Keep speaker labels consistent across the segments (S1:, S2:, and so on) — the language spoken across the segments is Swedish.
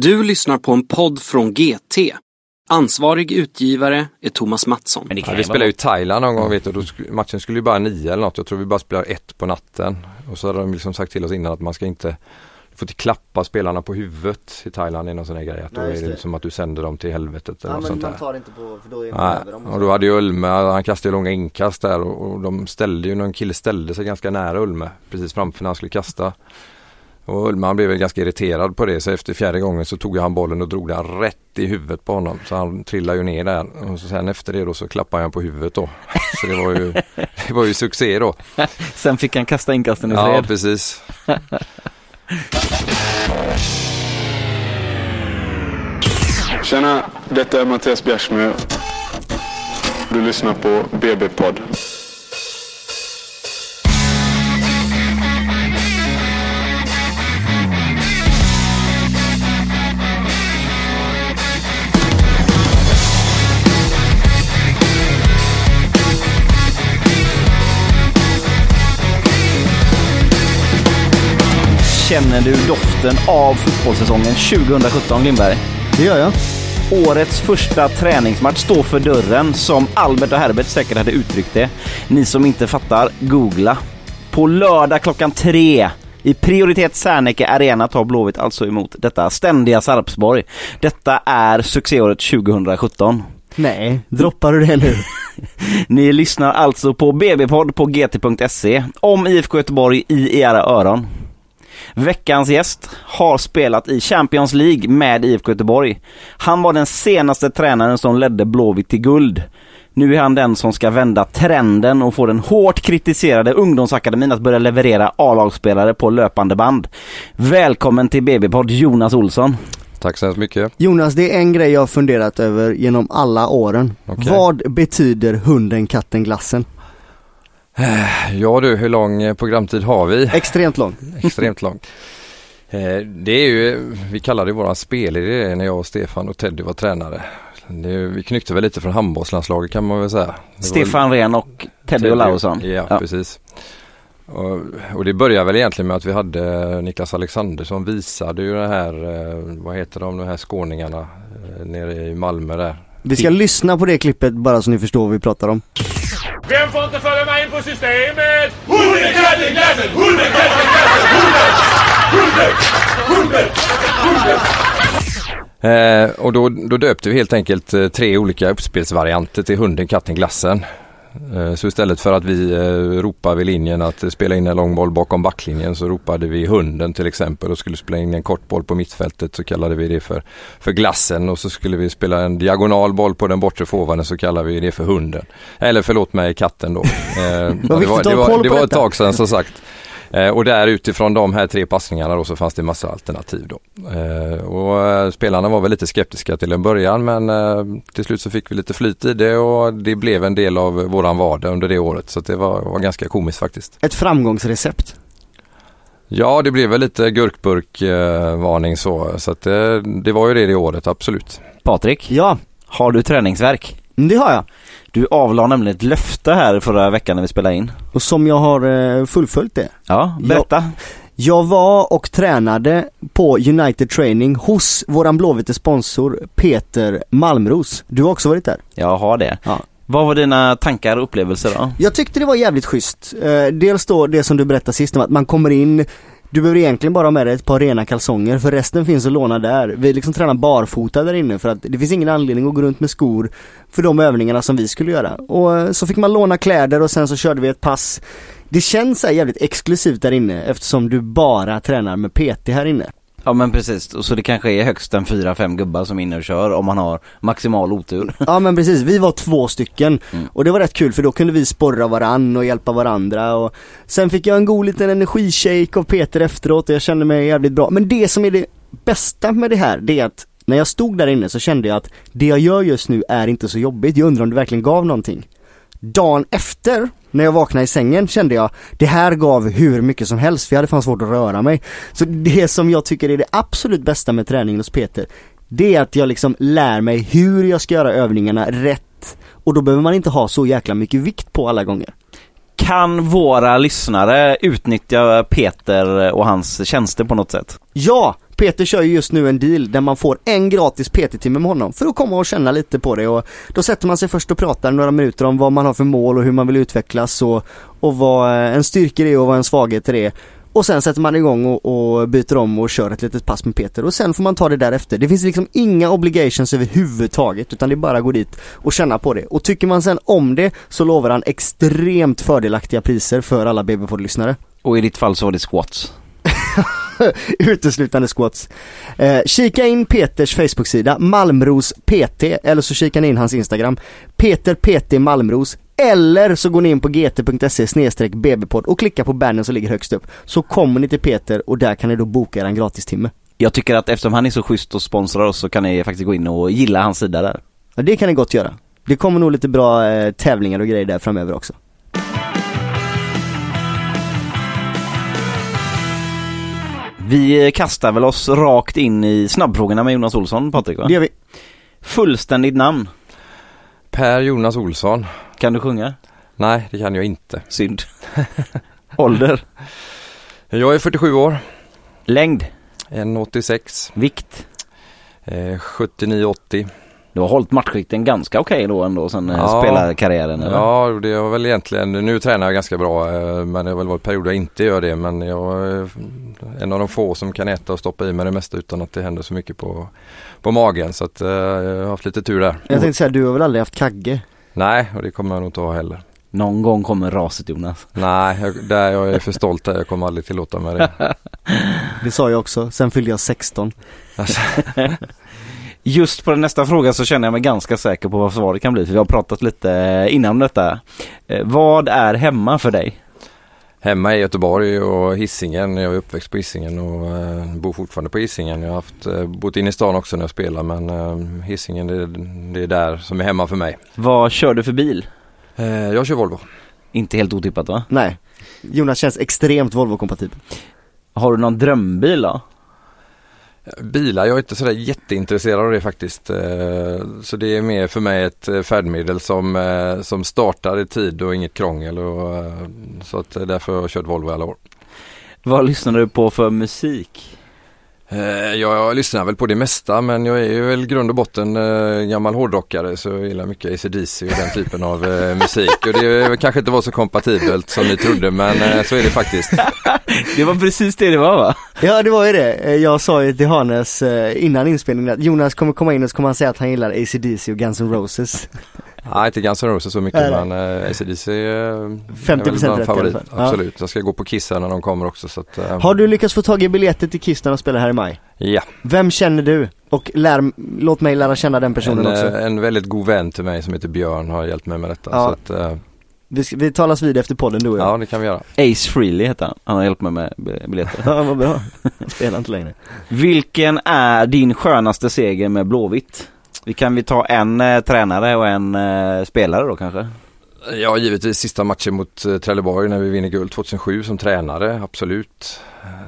S1: Du lyssnar på en podd från GT. Ansvarig utgivare är Thomas Mattsson.
S2: Men det kan
S3: Ja, vi spelade ju. Thailand någon gång vet du. Då sk- matchen skulle ju bara nio eller något. Jag tror vi bara spelade ett på natten. Och så hade de liksom sagt till oss innan att man ska inte får inte klappa spelarna på huvudet i Thailand. är någon sån här grej. Att då
S4: Nej,
S3: är det
S4: det.
S3: som att du sänder dem till helvetet eller
S4: Ja
S3: något
S4: men
S3: sånt där.
S4: tar inte på, för då är man över dem.
S3: och då hade ju Ulme, han kastade långa inkast där och, och de ställde ju, någon kille ställde sig ganska nära Ulme precis framför när han skulle kasta. Och Ulme han blev väl ganska irriterad på det så efter fjärde gången så tog han bollen och drog den rätt i huvudet på honom. Så han trillade ju ner där och så sen efter det då så klappade han på huvudet då. Så det var ju, det var ju succé då.
S2: Sen fick han kasta inkasten i
S3: Ja
S2: fred.
S3: precis.
S5: Tjena, detta är Mattias Bjärsmyr. Du lyssnar på BB-podd.
S2: Känner du doften av fotbollssäsongen 2017 Lindberg?
S4: Det gör jag.
S2: Årets första träningsmatch står för dörren som Albert och Herbert säkert hade uttryckt det. Ni som inte fattar, googla. På lördag klockan tre i prioritet Serneke Arena tar Blåvitt alltså emot detta ständiga Sarpsborg. Detta är succéåret 2017.
S4: Nej, droppar du det nu?
S2: Ni lyssnar alltså på BB-podd på gt.se om IFK Göteborg i era öron. Veckans gäst har spelat i Champions League med IFK Göteborg. Han var den senaste tränaren som ledde Blåvitt till guld. Nu är han den som ska vända trenden och få den hårt kritiserade ungdomsakademin att börja leverera A-lagsspelare på löpande band. Välkommen till BB-podd Jonas Olsson.
S3: Tack så hemskt mycket.
S4: Jonas, det är en grej jag har funderat över genom alla åren.
S3: Okej.
S4: Vad betyder hunden, katten, glassen?
S3: Ja du, hur lång eh, programtid har vi?
S4: Extremt lång.
S3: Extremt lång. Eh, Det är ju, vi kallade det våran spelidé när jag och Stefan och Teddy var tränare. Det, är- vi knyckte väl lite från handbollslandslaget kan man väl säga. Det var-
S2: Stefan Rehn och Teddy Olausson.
S3: Ja,
S2: Ja.
S3: precis. Och, och det började väl egentligen med att vi hade Niklas Alexander som visade ju det här, eh, vad heter de, de här skåningarna eh, nere i Malmö där.
S4: Vi ska lyssna på det klippet bara så ni förstår vad vi pratar om.
S6: Vem får inte följa med in på systemet? Hunden, katten, glassen! Hunden, katten, glassen! Hunden! Hunden! Hunden!
S3: Eh, och då, då döpte vi helt enkelt eh, tre olika uppspelsvarianter till hunden, katten, glassen. Eh, så istället för att vi eh, ropade vid linjen att spela in en lång boll bakom backlinjen så ropade vi hunden till exempel och skulle spela in en kort boll på mittfältet så kallade vi det för, för glassen och så skulle vi spela en diagonal boll på den bortre forwarden så kallar vi det för hunden. Eller förlåt mig, katten då. Eh, det var, det var, det var ett tag sedan som sagt. Eh, och där utifrån de här tre passningarna då så fanns det massa alternativ då. Eh, och eh, spelarna var väl lite skeptiska till en början men eh, till slut så fick vi lite flyt i det och det blev en del av våran vardag under det året så det var, var ganska komiskt faktiskt.
S4: Ett framgångsrecept.
S3: Ja det blev väl lite gurkburk-varning så så att det, det var ju det det året absolut.
S2: Patrik,
S4: Ja,
S2: har du träningsverk?
S4: det har jag.
S2: Du avlade nämligen ett löfte här förra veckan när vi spelade in.
S4: Och som jag har eh, fullföljt det.
S2: Ja, berätta.
S4: Jag var och tränade på United Training hos våran blåvite sponsor Peter Malmros. Du har också varit där?
S2: Jag har det.
S4: Ja.
S2: Vad var dina tankar och upplevelser då?
S4: Jag tyckte det var jävligt schysst. Eh, dels då det som du berättade sist om att man kommer in du behöver egentligen bara ha med dig ett par rena kalsonger för resten finns att låna där. Vi liksom tränar barfota där inne för att det finns ingen anledning att gå runt med skor för de övningarna som vi skulle göra. Och eh, så fick man låna kläder och sen så körde vi ett pass. Det känns så jävligt exklusivt där inne eftersom du bara tränar med PT här inne.
S2: Ja men precis, Och så det kanske är högst en fyra, fem gubbar som är inne och kör om man har maximal otur.
S4: Ja men precis, vi var två stycken
S2: Mm.
S4: och det var rätt kul för då kunde vi sporra varann och hjälpa varandra och sen fick jag en god liten energishake av Peter efteråt och jag kände mig jävligt bra. Men det som är det bästa med det här, det är att när jag stod där inne så kände jag att det jag gör just nu är inte så jobbigt. Jag undrar om det verkligen gav någonting. Dagen efter, när jag vaknade i sängen, kände jag det här gav hur mycket som helst för jag hade fan svårt att röra mig. Så det som jag tycker är det absolut bästa med träningen hos Peter, det är att jag liksom lär mig hur jag ska göra övningarna rätt och då behöver man inte ha så jäkla mycket vikt på alla gånger.
S2: Kan våra lyssnare utnyttja Peter och hans tjänster på något sätt?
S4: Ja! Peter kör ju just nu en deal där man får en gratis PT-timme med honom för att komma och känna lite på det och då sätter man sig först och pratar några minuter om vad man har för mål och hur man vill utvecklas och, och vad en styrka är och vad en svaghet är. Och sen sätter man igång och, och byter om och kör ett litet pass med Peter och sen får man ta det därefter. Det finns liksom inga obligations överhuvudtaget utan det är bara att gå dit och känna på det. Och tycker man sen om det så lovar han extremt fördelaktiga priser för alla BB-podd-lyssnare.
S2: Och i ditt fall så var det squats.
S4: Uteslutande squats. Eh, kika in Peters Facebook-sida, Malmros PT, eller så kikar ni in hans Instagram, Peter PT Malmros, eller så går ni in på gt.se bbpodd och klickar på bannern som ligger högst upp. Så kommer ni till Peter och där kan ni då boka er en gratistimme.
S2: Jag tycker att eftersom han är så schysst och sponsrar oss så kan ni faktiskt gå in och gilla hans sida där.
S4: Ja, det kan ni gott göra. Det kommer nog lite bra eh, tävlingar och grejer där framöver också.
S2: Vi kastar väl oss rakt in i snabbfrågorna med Jonas Olsson, Patrik va?
S4: Det gör vi.
S2: Fullständigt namn.
S3: Per Jonas Olsson.
S2: Kan du sjunga?
S3: Nej, det kan jag inte.
S2: Synd. Ålder?
S3: Jag är 47 år,
S2: Längd?
S3: 1,86,
S2: Vikt?
S3: eh, 79-80.
S2: Du har hållit matchvikten ganska okej då ändå sen
S3: Ja.
S2: ja. spelarkarriären eller?
S3: Ja, det har väl egentligen, nu tränar jag ganska bra eh, men det har väl varit perioder jag inte gör det men jag är en av de få som kan äta och stoppa i mig det mesta utan att det händer så mycket på, på magen så att eh, jag har haft lite tur där.
S4: Jag tänkte säga, du har väl aldrig haft kagge?
S3: Nej, och det kommer jag nog inte ha heller.
S2: Någon gång kommer raset Jonas.
S3: Nej, jag, där jag är för stolt där. Jag kommer aldrig tillåta mig det.
S4: Det sa jag också, sen fyllde jag 16.
S3: Alltså,
S2: Just på den nästa fråga så känner jag mig ganska säker på vad svaret kan bli för vi har pratat lite innan om detta. Eh, Vad är hemma för dig?
S3: Hemma i Göteborg och Hisingen. Jag är uppväxt på Hisingen och eh, bor fortfarande på Hisingen. Jag har haft, eh, bott inne i stan också när jag spelar men eh, Hisingen det, det är där som är hemma för mig.
S2: Vad kör du för bil?
S3: Eh, jag kör Volvo.
S2: Inte helt otippat va?
S4: Nej. Jonas känns extremt Volvo-kompatibel.
S2: Har du någon drömbil då?
S3: Bilar, jag är inte sådär jätteintresserad av det faktiskt. Eh, så det är mer för mig ett eh, färdmedel som, eh, som startar i tid och inget krångel. Och, så att därför har jag kört Volvo i alla år.
S2: Vad lyssnar du på för musik?
S3: Eh, Ja, jag lyssnar väl på det mesta men jag är ju väl grund och botten eh, gammal hårdrockare så jag gillar mycket AC/DC och den typen av eh, musik. Och det kanske inte var så kompatibelt som ni trodde men så är det faktiskt.
S2: Det var precis det det var va?
S4: Ja det var ju det. Jag sa ju till Hannes innan inspelningen att Jonas kommer komma in och så kommer han säga att han gillar AC/DC och Guns N' Roses.
S3: Nej, inte Guns N' Roses så mycket
S4: Nej,
S3: men eh, AC/DC eh,
S4: 50%
S3: är väl
S4: rätt i alla
S3: favorit.
S4: fall. Ja.
S3: Absolut, jag ska gå på Kiss här när de kommer också så att, eh,
S4: Har du lyckats få tag i biljetter till Kiss när de spelar här i maj?
S3: Ja,
S4: Vem känner du? Och lär, låt mig lära känna den personen
S3: en,
S4: också.
S3: eh, en väldigt god vän till mig som heter Björn har hjälpt mig med detta.
S4: Ja.
S3: Så att, eh,
S4: Vi, vi talas vid efter podden du och jag.
S3: ja, det kan vi göra.
S2: Ace Frehley heter han. Han har hjälpt mig med bi- biljetter.
S4: Ja, vad bra. Han spelar inte längre.
S2: Vilken är din skönaste seger med Blåvitt? Vi kan vi ta en eh, tränare och en eh, spelare då kanske?
S3: Ja, givetvis sista matchen mot eh, Trelleborg när vi vinner guld 2007 som tränare, absolut.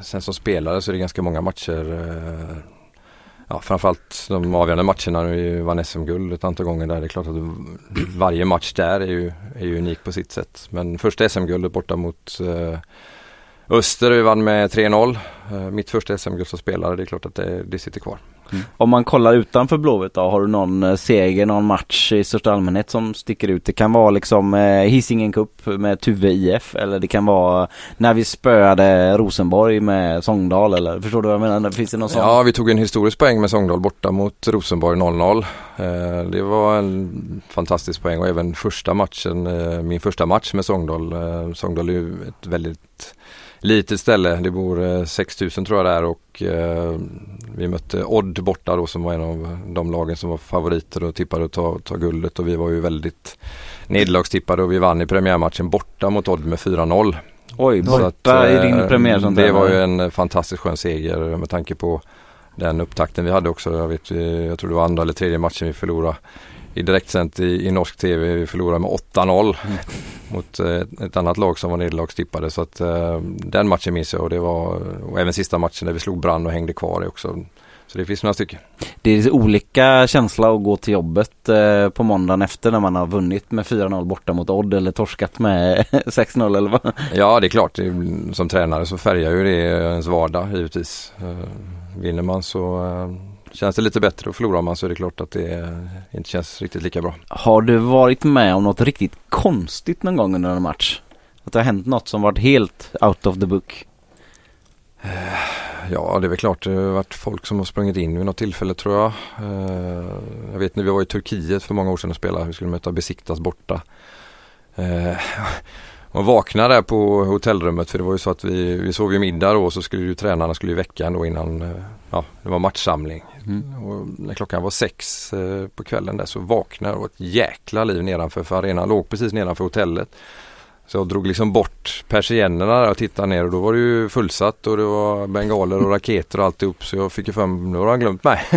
S3: Sen som spelare så är det ganska många matcher. eh, Ja, framförallt de avgörande matcherna när vi vann SM-guld ett antal gånger där. Det är klart att varje match där är ju, är ju unik på sitt sätt. Men första SM-guldet borta mot eh, Öster, vi vann med 3-0. Eh, mitt första SM-guld som spelare, det är klart att det, det sitter kvar.
S2: Om man kollar utanför Blåvitt då, har du någon eh, seger, någon match i största allmänhet som sticker ut? Det kan vara liksom eh, Hisingen Cup med Tuve IF eller det kan vara när vi spöade Rosenborg med Sångdal eller förstår du vad jag menar? Finns det någon sån?
S3: Ja, vi tog en historisk poäng med Sångdal borta mot Rosenborg 0-0. Eh, det var en fantastisk poäng och även första matchen, eh, min första match med Sångdal. Eh, Sångdal är ju ett väldigt litet ställe. Det bor eh, 6000 tror jag där och eh, vi mötte Odd borta då som var en av de lagen som var favoriter och tippade att ta, ta guldet och vi var ju väldigt nederlagstippade och vi vann i premiärmatchen borta mot Odd med 4-0.
S2: Oj, borta
S3: att,
S2: i din
S3: eh,
S2: premiär som
S3: Det var ju en fantastiskt skön seger med tanke på den upptakten vi hade också. Jag, vet, eh, jag tror det var andra eller tredje matchen vi förlorade i direktsänt i, i norsk tv. Vi förlorade med 8-0 mot eh, ett annat lag som var nederlagstippade. Så att eh, den matchen minns jag och det var och även sista matchen där vi slog Brann och hängde kvar också. Så det finns några stycken.
S2: det är olika känsla att gå till jobbet eh, på måndagen efter när man har vunnit med 4-0 borta mot Odd eller torskat med 6-0 eller vad?
S3: Ja det är klart, som tränare så färgar ju det ens vardag givetvis. Eh, Vinner man så eh, känns det lite bättre och förlorar man så är det klart att det eh, inte känns riktigt lika bra.
S2: Har du varit med om något riktigt konstigt någon gång under en match? Att det har hänt något som varit helt out of the book?
S3: Ja det är väl klart det har varit folk som har sprungit in vid något tillfälle tror jag. Eh, Jag vet när vi var i Turkiet för många år sedan och spelade, vi skulle möta Besiktas borta. Eh, Och vakna där på hotellrummet för det var ju så att vi, vi sov ju middag då och så skulle ju tränarna skulle ju väcka en då innan eh, ja, det var matchsamling.
S2: Mm.
S3: Och när klockan var sex eh, på kvällen där så vaknade och ett jäkla liv nedanför för arenan låg precis nedanför hotellet. Så jag drog liksom bort persiennerna och tittade ner och då var det ju fullsatt och det var bengaler och raketer och alltihop. Så jag fick ju för nu har han glömt mig.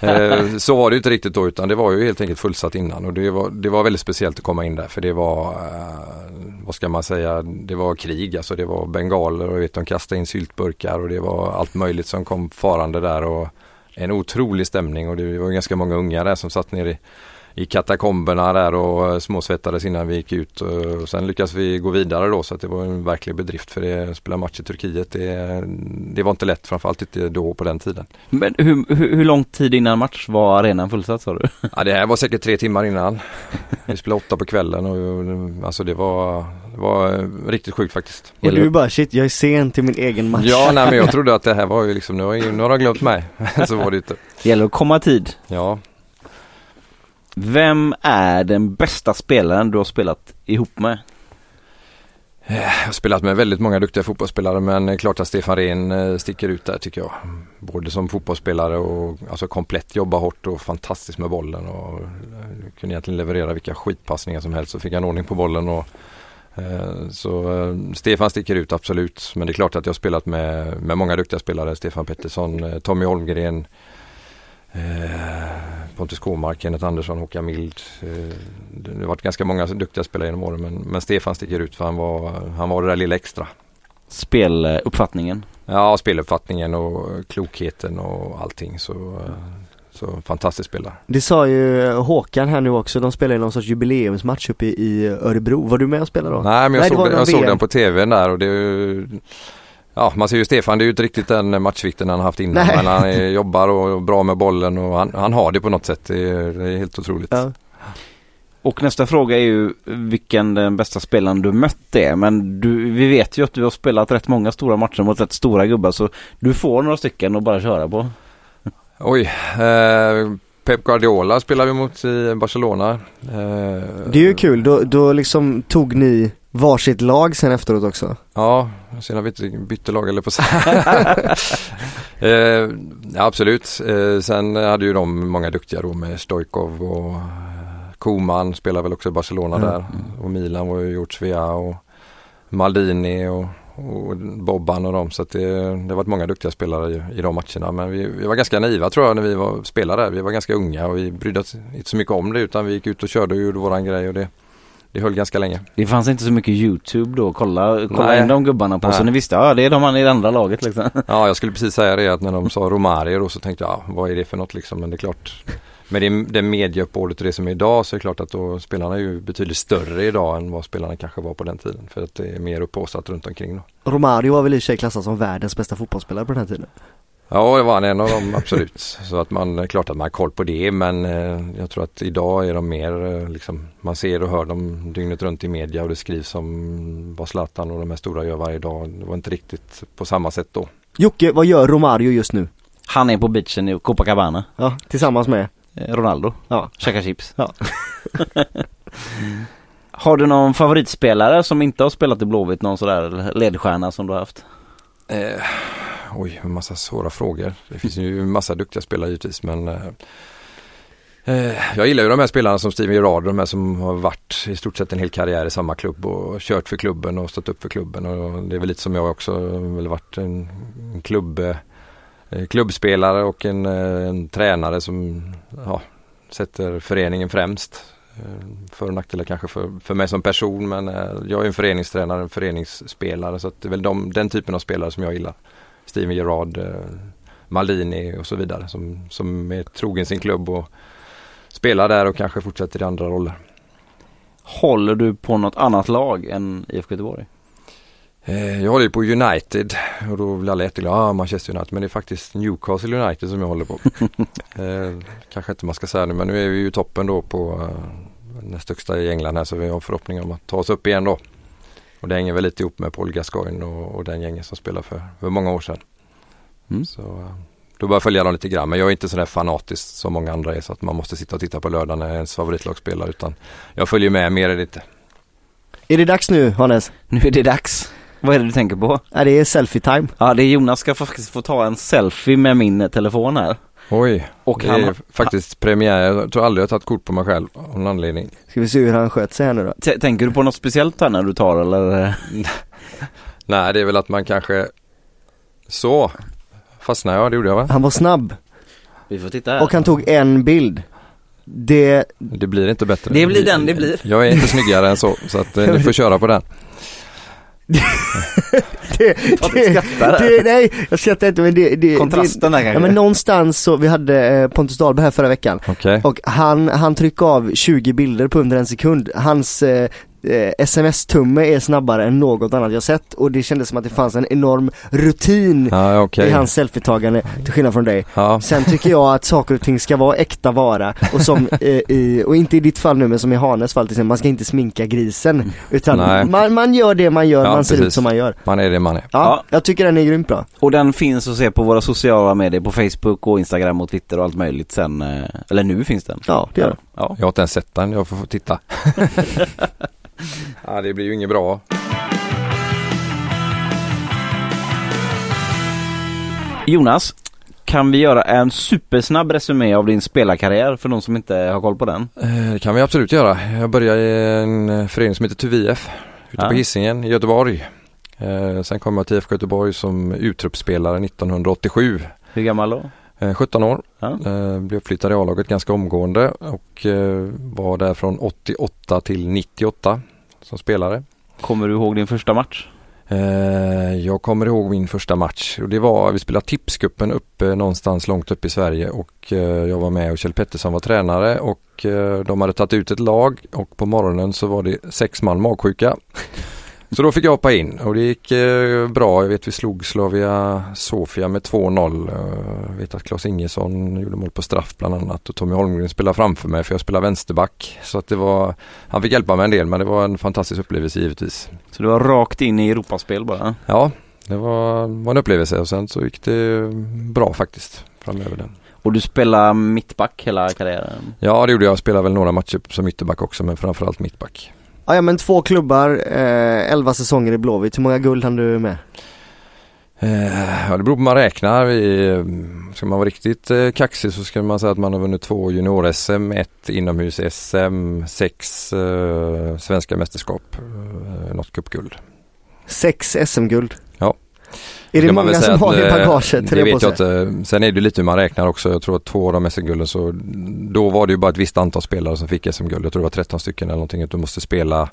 S3: Eh, så var det inte riktigt då utan det var ju helt enkelt fullsatt innan. Och det var, det var väldigt speciellt att komma in där för det var, eh, vad ska man säga, det var krig. Alltså det var bengaler och vet de kastade in syltburkar och det var allt möjligt som kom farande där och en otrolig stämning. Och det var ganska många unga där som satt ner i i katakomberna där och eh, småsvettades innan vi gick ut och, och sen lyckades vi gå vidare då så att det var en verklig bedrift för det att spela match i Turkiet det, det var inte lätt framförallt inte då på den tiden.
S2: Men hur, hur, hur lång tid innan match var arenan fullsatt sa du?
S3: Ja, det här var säkert tre timmar innan. Vi spelade åtta på kvällen och alltså det var, det var eh, riktigt sjukt faktiskt.
S4: Och du bara shit, jag är sen till min egen match.
S3: Ja, nej men jag trodde att det här var ju liksom, nu har, jag- nu har de glömt mig. så var det inte.
S2: Det gäller att komma tid.
S3: Ja,
S2: vem är den bästa spelaren du har spelat ihop med?
S3: Eh, jag har spelat med väldigt många duktiga fotbollsspelare men det är klart att Stefan Rehn eh, sticker ut där tycker jag. Både som fotbollsspelare och alltså komplett jobba hårt och fantastiskt med bollen och eh, kunde egentligen leverera vilka skitpassningar som helst så fick han ordning på bollen och eh, så eh, Stefan sticker ut absolut men det är klart att jag har spelat med, med många duktiga spelare. Stefan Pettersson, Tommy Holmgren, eh, Pontus Kåmark, Kenneth Andersson, Håkan Mild. Eh, det har varit ganska många duktiga spelare genom åren men, men Stefan sticker ut för han var, han var det där lilla extra.
S2: Speluppfattningen.
S3: Ja, speluppfattningen och klokheten och allting så, eh, så fantastisk spelare.
S4: Det sa ju Håkan här nu också, de spelar ju någon sorts jubileumsmatch uppe i, Örebro. Var du med och spelade då?
S3: Nej men jag,
S4: Nej,
S3: såg, den, jag såg den på tv där och det är ju- Ja man ser ju Stefan, det är ju inte riktigt den matchvikten han har haft innan
S4: Nej.
S3: men han är, jobbar och bra med bollen och han, han har det på något sätt. Det är, det är helt otroligt.
S4: Ja.
S2: Och nästa fråga är ju vilken den bästa spelaren du mött är. Men du, vi vet ju att du har spelat rätt många stora matcher mot rätt stora gubbar så du får några stycken att bara köra på.
S3: Oj, eh, Pep Guardiola spelar vi mot i Barcelona. Eh,
S4: Det är ju kul, då, då liksom tog ni varsitt lag sen efteråt också.
S3: Ja, sen har vi inte bytt lag eller på säga. eh, ja, absolut. Eh, sen hade ju de många duktiga då med Stojkov och eh, Koman spelar väl också i Barcelona
S4: Mm.
S3: där. Och Milan var ju gjort Svea och Maldini och, och Bobban och dem. Så att det, det har varit många duktiga spelare i, i de matcherna. Men vi, vi var ganska naiva tror jag när vi var spelare. Vi var ganska unga och vi brydde oss inte så mycket om det utan vi gick ut och körde och gjorde våran grej och det, det höll ganska länge.
S2: Det fanns inte så mycket YouTube då. Kolla, kolla
S3: Nej.
S2: in de gubbarna på så
S3: Nej.
S2: ni visste, ja det är de han i det andra laget liksom.
S3: Ja, jag skulle precis säga det att när de sa Romario då så tänkte jag, ja, vad är det för något liksom? Men det är klart, med det, det medieuppbådet och det som är idag så är det klart att då spelarna är ju betydligt större idag än vad spelarna kanske var på den tiden. För att det är mer upphaussat runt omkring då.
S4: Romario var väl i sig klassad som världens bästa fotbollsspelare på den här tiden.
S3: Ja, det var han en av dem absolut. Så att man, klart att man har koll på det men eh, jag tror att idag är de mer eh, liksom, man ser och hör dem dygnet runt i media och det skrivs om vad Zlatan och de här stora gör varje dag. Det var inte riktigt på samma sätt då.
S4: Jocke, vad gör Romario just nu?
S2: Han är på beachen i Copacabana.
S4: Ja, tillsammans med?
S2: Eh, Ronaldo.
S4: Ja.
S2: Käkar chips.
S4: Ja.
S2: har du någon favoritspelare som inte har spelat i Blåvitt? Någon sådär ledstjärna som du har haft?
S3: Eh, oj, en massa svåra frågor. Det finns ju en massa duktiga spelare givetvis men eh, eh, jag gillar ju de här spelarna som Steven Gerrard, de här som har varit i stort sett en hel karriär i samma klubb och kört för klubben och stått upp för klubben och det är väl lite som jag också, har väl varit en, en klubb, eh, klubbspelare och en, eh, en tränare som ja, sätter föreningen främst. Eh, för och nackdelar kanske för, för mig som person men jag är en föreningstränare, en föreningsspelare så att det är väl de, den typen av spelare som jag gillar. Steven Gerrard, eh, Maldini och så vidare som, som är trogen sin klubb och spelar där och kanske fortsätter i andra roller.
S2: Håller du på något annat lag än IFK Göteborg?
S3: Eh, Jag håller på United och då blir alla jätteglada, ah, Manchester United, men det är faktiskt Newcastle United som jag håller på. eh, kanske inte man ska säga nu, men nu är vi ju toppen då på eh, näst högsta i England här så vi har förhoppningar om att ta oss upp igen då. Och det hänger väl lite ihop med Paul Gascoigne och, och den gängen som spelade för, för många år sedan.
S2: Mm.
S3: Så eh, då börjar jag följa dem lite grann, men jag är inte sådär fanatisk som många andra är så att man måste sitta och titta på lördag när ens favoritlag spelar utan jag följer med mer det inte.
S4: Är det dags nu Hannes?
S2: Nu är det dags. Vad är det du tänker på?
S4: Ja, det är selfie-time.
S2: Ja, det är Jonas ska faktiskt få ta en selfie med min telefon här.
S3: Oj,
S2: Och
S3: det
S2: han,
S3: är faktiskt premiär. Jag tror aldrig jag har tagit kort på mig själv av någon anledning.
S4: Ska vi se hur han sköt sig här nu då?
S2: t- tänker du på något speciellt här när du tar eller?
S3: Nej, det är väl att man kanske så fastnade jag, det gjorde jag va?
S4: Han var snabb
S2: Vi får titta här.
S4: och han tog en bild. Det,
S3: Det blir inte bättre.
S2: Det blir den det blir.
S3: Jag är inte snyggare än så, så att eh, ni får köra på den.
S4: det, det, det, nej jag skrattar inte men det, det
S2: Kontrasten där
S4: det,
S2: kanske.
S4: Ja men någonstans så, vi hade eh, Pontus Dahlberg här förra veckan
S3: Okej.
S4: och han, han trycker av 20 bilder på under en sekund. Hans eh, sms-tumme är snabbare än något annat jag sett och det kändes som att det fanns en enorm rutin
S3: Ja, okej.
S4: i hans selfietagande till skillnad från dig.
S3: Ja,
S4: Sen tycker jag att saker och ting ska vara äkta vara och som eh, i, och inte i ditt fall nu men som i Hanes fall till exempel, man ska inte sminka grisen utan
S3: Nej.
S4: man, man gör det man gör,
S3: Ja,
S4: man ser ut
S3: precis.
S4: som man gör.
S3: man är det man är.
S4: Ja,
S2: Ja.
S4: jag tycker den är grymt bra.
S2: Och den finns att se på våra sociala medier på Facebook och Instagram och Twitter och allt möjligt sen. eh, Eller nu finns den.
S4: Ja, det gör den.
S2: Ja.
S3: Jag har inte ens sett den, jag får få titta. ja, det blir ju inget bra.
S2: Jonas, kan vi göra en supersnabb resumé av din spelarkarriär för de som inte har koll på den?
S3: Eh, Det kan vi absolut göra. Jag började i en förening som heter TUVF ute
S2: Ja.
S3: på Hisingen i Göteborg. Eh, Sen kom jag till IFK Göteborg som utropsspelare 1987.
S2: Hur gammal då?
S3: Eh, 17 år.
S2: Ja.
S3: Eh, Blev flyttad i A-laget ganska omgående och eh, var där från 88 till 98 som spelare.
S2: Kommer du ihåg din första match?
S3: Eh, Jag kommer ihåg min första match och det var, vi spelade tipskuppen uppe någonstans långt upp i Sverige och eh, jag var med och Kjell Pettersson var tränare och eh, de hade tagit ut ett lag och på morgonen så var det sex man magsjuka. Så då fick jag hoppa in och det gick eh, bra. Jag vet vi slog Slavia Sofia med 2-0. Eh, Jag vet att Claes Ingesson gjorde mål på straff bland annat och Tommy Holmgren spelade framför mig för jag spelar vänsterback. Så att det var, han fick hjälpa mig en del men det var en fantastisk upplevelse givetvis.
S2: Så du var rakt in i Europaspel bara?
S3: Ja, det var, var en upplevelse och sen så gick det bra faktiskt framöver den.
S2: Och du spelade mittback hela karriären?
S3: Ja, det gjorde jag. Jag spelade väl några matcher som ytterback också, men framförallt mittback.
S4: Ja, ja men två klubbar, eh, 11 säsonger i Blåvitt, hur många guld hann du med?
S3: Eh, ja, det beror på hur man räknar. Vi, eh, ska man vara riktigt eh, kaxig så ska man säga att man har vunnit två junior-SM, ett inomhus-SM, sex eh, svenska mästerskap, eh, något cupguld.
S4: Sex SM-guld. Är det många som har det i
S3: eh,
S4: bagaget?
S3: Det vet jag inte. Sen är det lite hur man räknar också. Jag tror att två av de SM-gulden så då var det ju bara ett visst antal spelare som fick SM-guld. Jag tror det var 13 stycken eller någonting. Att du måste spela,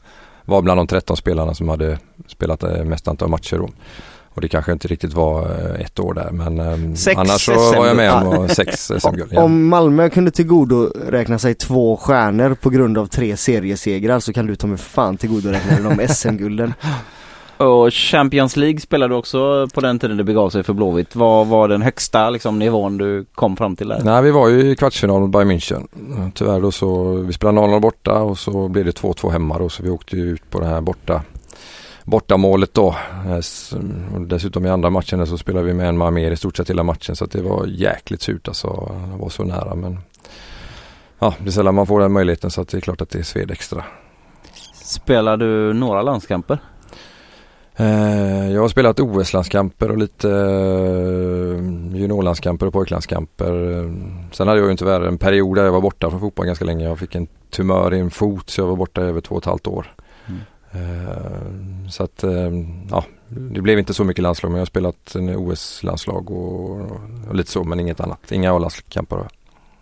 S3: var bland de 13 spelarna som hade spelat eh, mest antal matcher då. Och det kanske inte riktigt var eh, ett år där men eh,
S2: Sex
S3: annars så var jag med om sex SM-guld. Ja.
S4: Om Malmö kunde tillgodoräkna sig två stjärnor på grund av tre seriesegrar så kan du ta mig fan tillgodoräkna dig de SM-gulden.
S2: Och Champions League spelade du också på den tiden det begav sig för Blåvitt. Vad var den högsta liksom, nivån du kom fram till där?
S3: Nej vi var ju i kvartsfinal mot Bayern München. Tyvärr då så, vi spelade 0-0 borta och så blev det 2-2 hemma då så vi åkte ut på det här borta bortamålet då. Dessutom i andra matchen så spelade vi med en man mer i stort sett hela matchen så att det var jäkligt surt alltså. Det var så nära men Ja, det är sällan man får den möjligheten så att det är klart att det sved extra.
S2: Spelar du några landskamper?
S3: Eh, Jag har spelat OS-landskamper och lite eh, juniorlandskamper och pojklandskamper. Eh, Sen hade jag ju inte värre en period där jag var borta från fotboll ganska länge. Jag fick en tumör i en fot så jag var borta i över två och ett halvt år.
S2: Mm.
S3: Så att ja, det blev inte så mycket landslag men jag har spelat en OS-landslag och, och lite så men inget annat. Inga A-landskamper. har jag.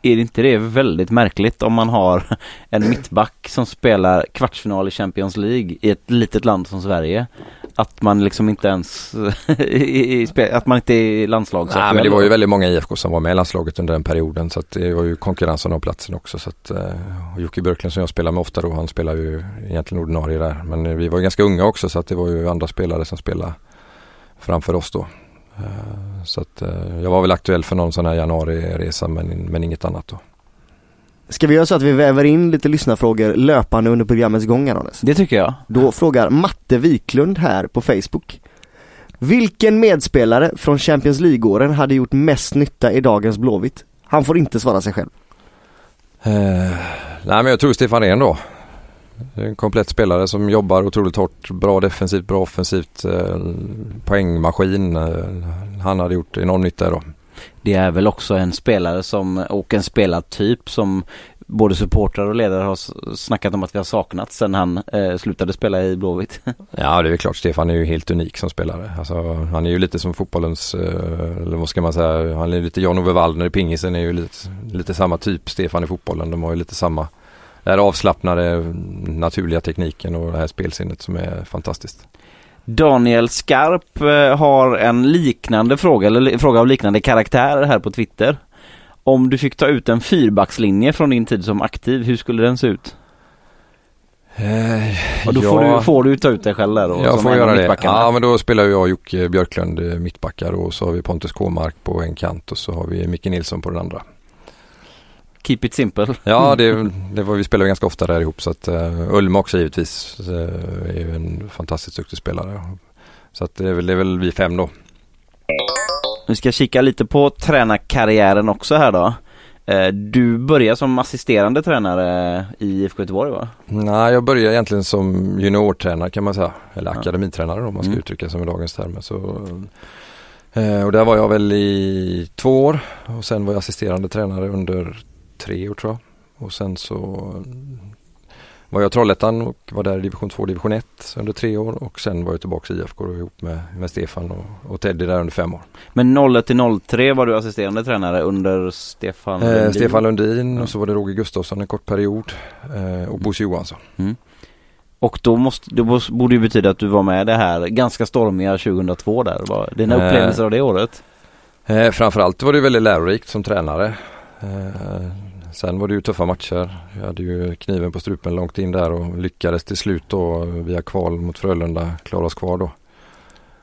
S2: Är det inte det väldigt märkligt om man har en mittback som spelar kvartsfinal i Champions League i ett litet land som Sverige? Att man liksom inte ens, i, i, att man inte är landslagsaktuell.
S3: Nej men det var ju väldigt många IFK som var med i landslaget under den perioden så att det var ju konkurrens om platsen också. Så att, eh, och Jocke Björklund som jag spelar med ofta då, han spelar ju egentligen ordinarie där. Men eh, vi var ju ganska unga också så att det var ju andra spelare som spelade framför oss då. Eh, Så att eh, jag var väl aktuell för någon sån här januariresa men, men inget annat då.
S4: Ska vi göra så att vi väver in lite lyssnarfrågor löpande under programmets gång Hannes?
S2: Det tycker jag.
S4: Då frågar Matte Wiklund här på Facebook. Vilken medspelare från Champions League-åren hade gjort mest nytta i dagens Blåvitt? Han får inte svara sig själv.
S3: Eh, nej men jag tror Stefan Rehn då. En komplett spelare som jobbar otroligt hårt. Bra defensivt, bra offensivt. Eh, poängmaskin. Eh, han hade gjort enorm nytta då.
S2: Det är väl också en spelare som, och en spelartyp som både supportrar och ledare har snackat om att vi har saknat sen han eh, slutade spela i Blåvitt.
S3: Ja det är klart Stefan är ju helt unik som spelare. Alltså, han är ju lite som fotbollens, eh, eller vad ska man säga, han är lite Jan-Ove Waldner i pingisen är ju lite, lite samma typ Stefan i fotbollen. De har ju lite samma, det här avslappnade naturliga tekniken och det här spelsinnet som är fantastiskt.
S2: Daniel Skarp eh, har en liknande fråga, eller fråga av liknande karaktär här på Twitter. Om du fick ta ut en fyrbackslinje från din tid som aktiv, hur skulle den se ut? Och då får, du, får du ta ut dig själv där och
S3: Jag får göra det. Ja men då spelar jag och Jocke Björklund eh, mittbackar och så har vi Pontus Kåmark på en kant och så har vi Micke Nilsson på den andra.
S2: Keep it simple.
S3: Ja det, det var, vi spelar ganska ofta där ihop så att uh, Ulma också givetvis uh, är ju en fantastiskt duktig spelare. Så att det är väl, det är väl vi fem då.
S2: Vi ska kika lite på tränarkarriären också här då. Eh, Du börjar som assisterande tränare i IFK Göteborg va?
S3: Nej jag började egentligen som juniortränare kan man säga. Eller
S2: Ja.
S3: akademitränare om man ska
S2: Mm.
S3: uttrycka sig med dagens termer. Så, och där var jag väl i två år och sen var jag assisterande tränare under tre år tror jag. Och sen så var jag i Trollhättan och var där i division 2 division 1 under tre år och sen var jag tillbaka i IFK ihop med, med Stefan och, och Teddy där under fem år.
S2: Men 01 till 03 var du assisterande tränare under Stefan
S3: Eh,
S2: Lundin.
S3: Stefan Lundin
S2: Ja.
S3: och så var det Roger Gustafsson en kort period eh, och Bosse Johansson.
S2: Och då måste, det borde ju betyda att du var med det här ganska stormiga 2002 där. Var dina
S3: Eh.
S2: upplevelser av det året?
S3: Eh, framförallt var det väldigt lärorikt som tränare. Sen var det ju tuffa matcher. Jag hade ju kniven på strupen långt in där och lyckades till slut då via kval mot Frölunda klara oss kvar då.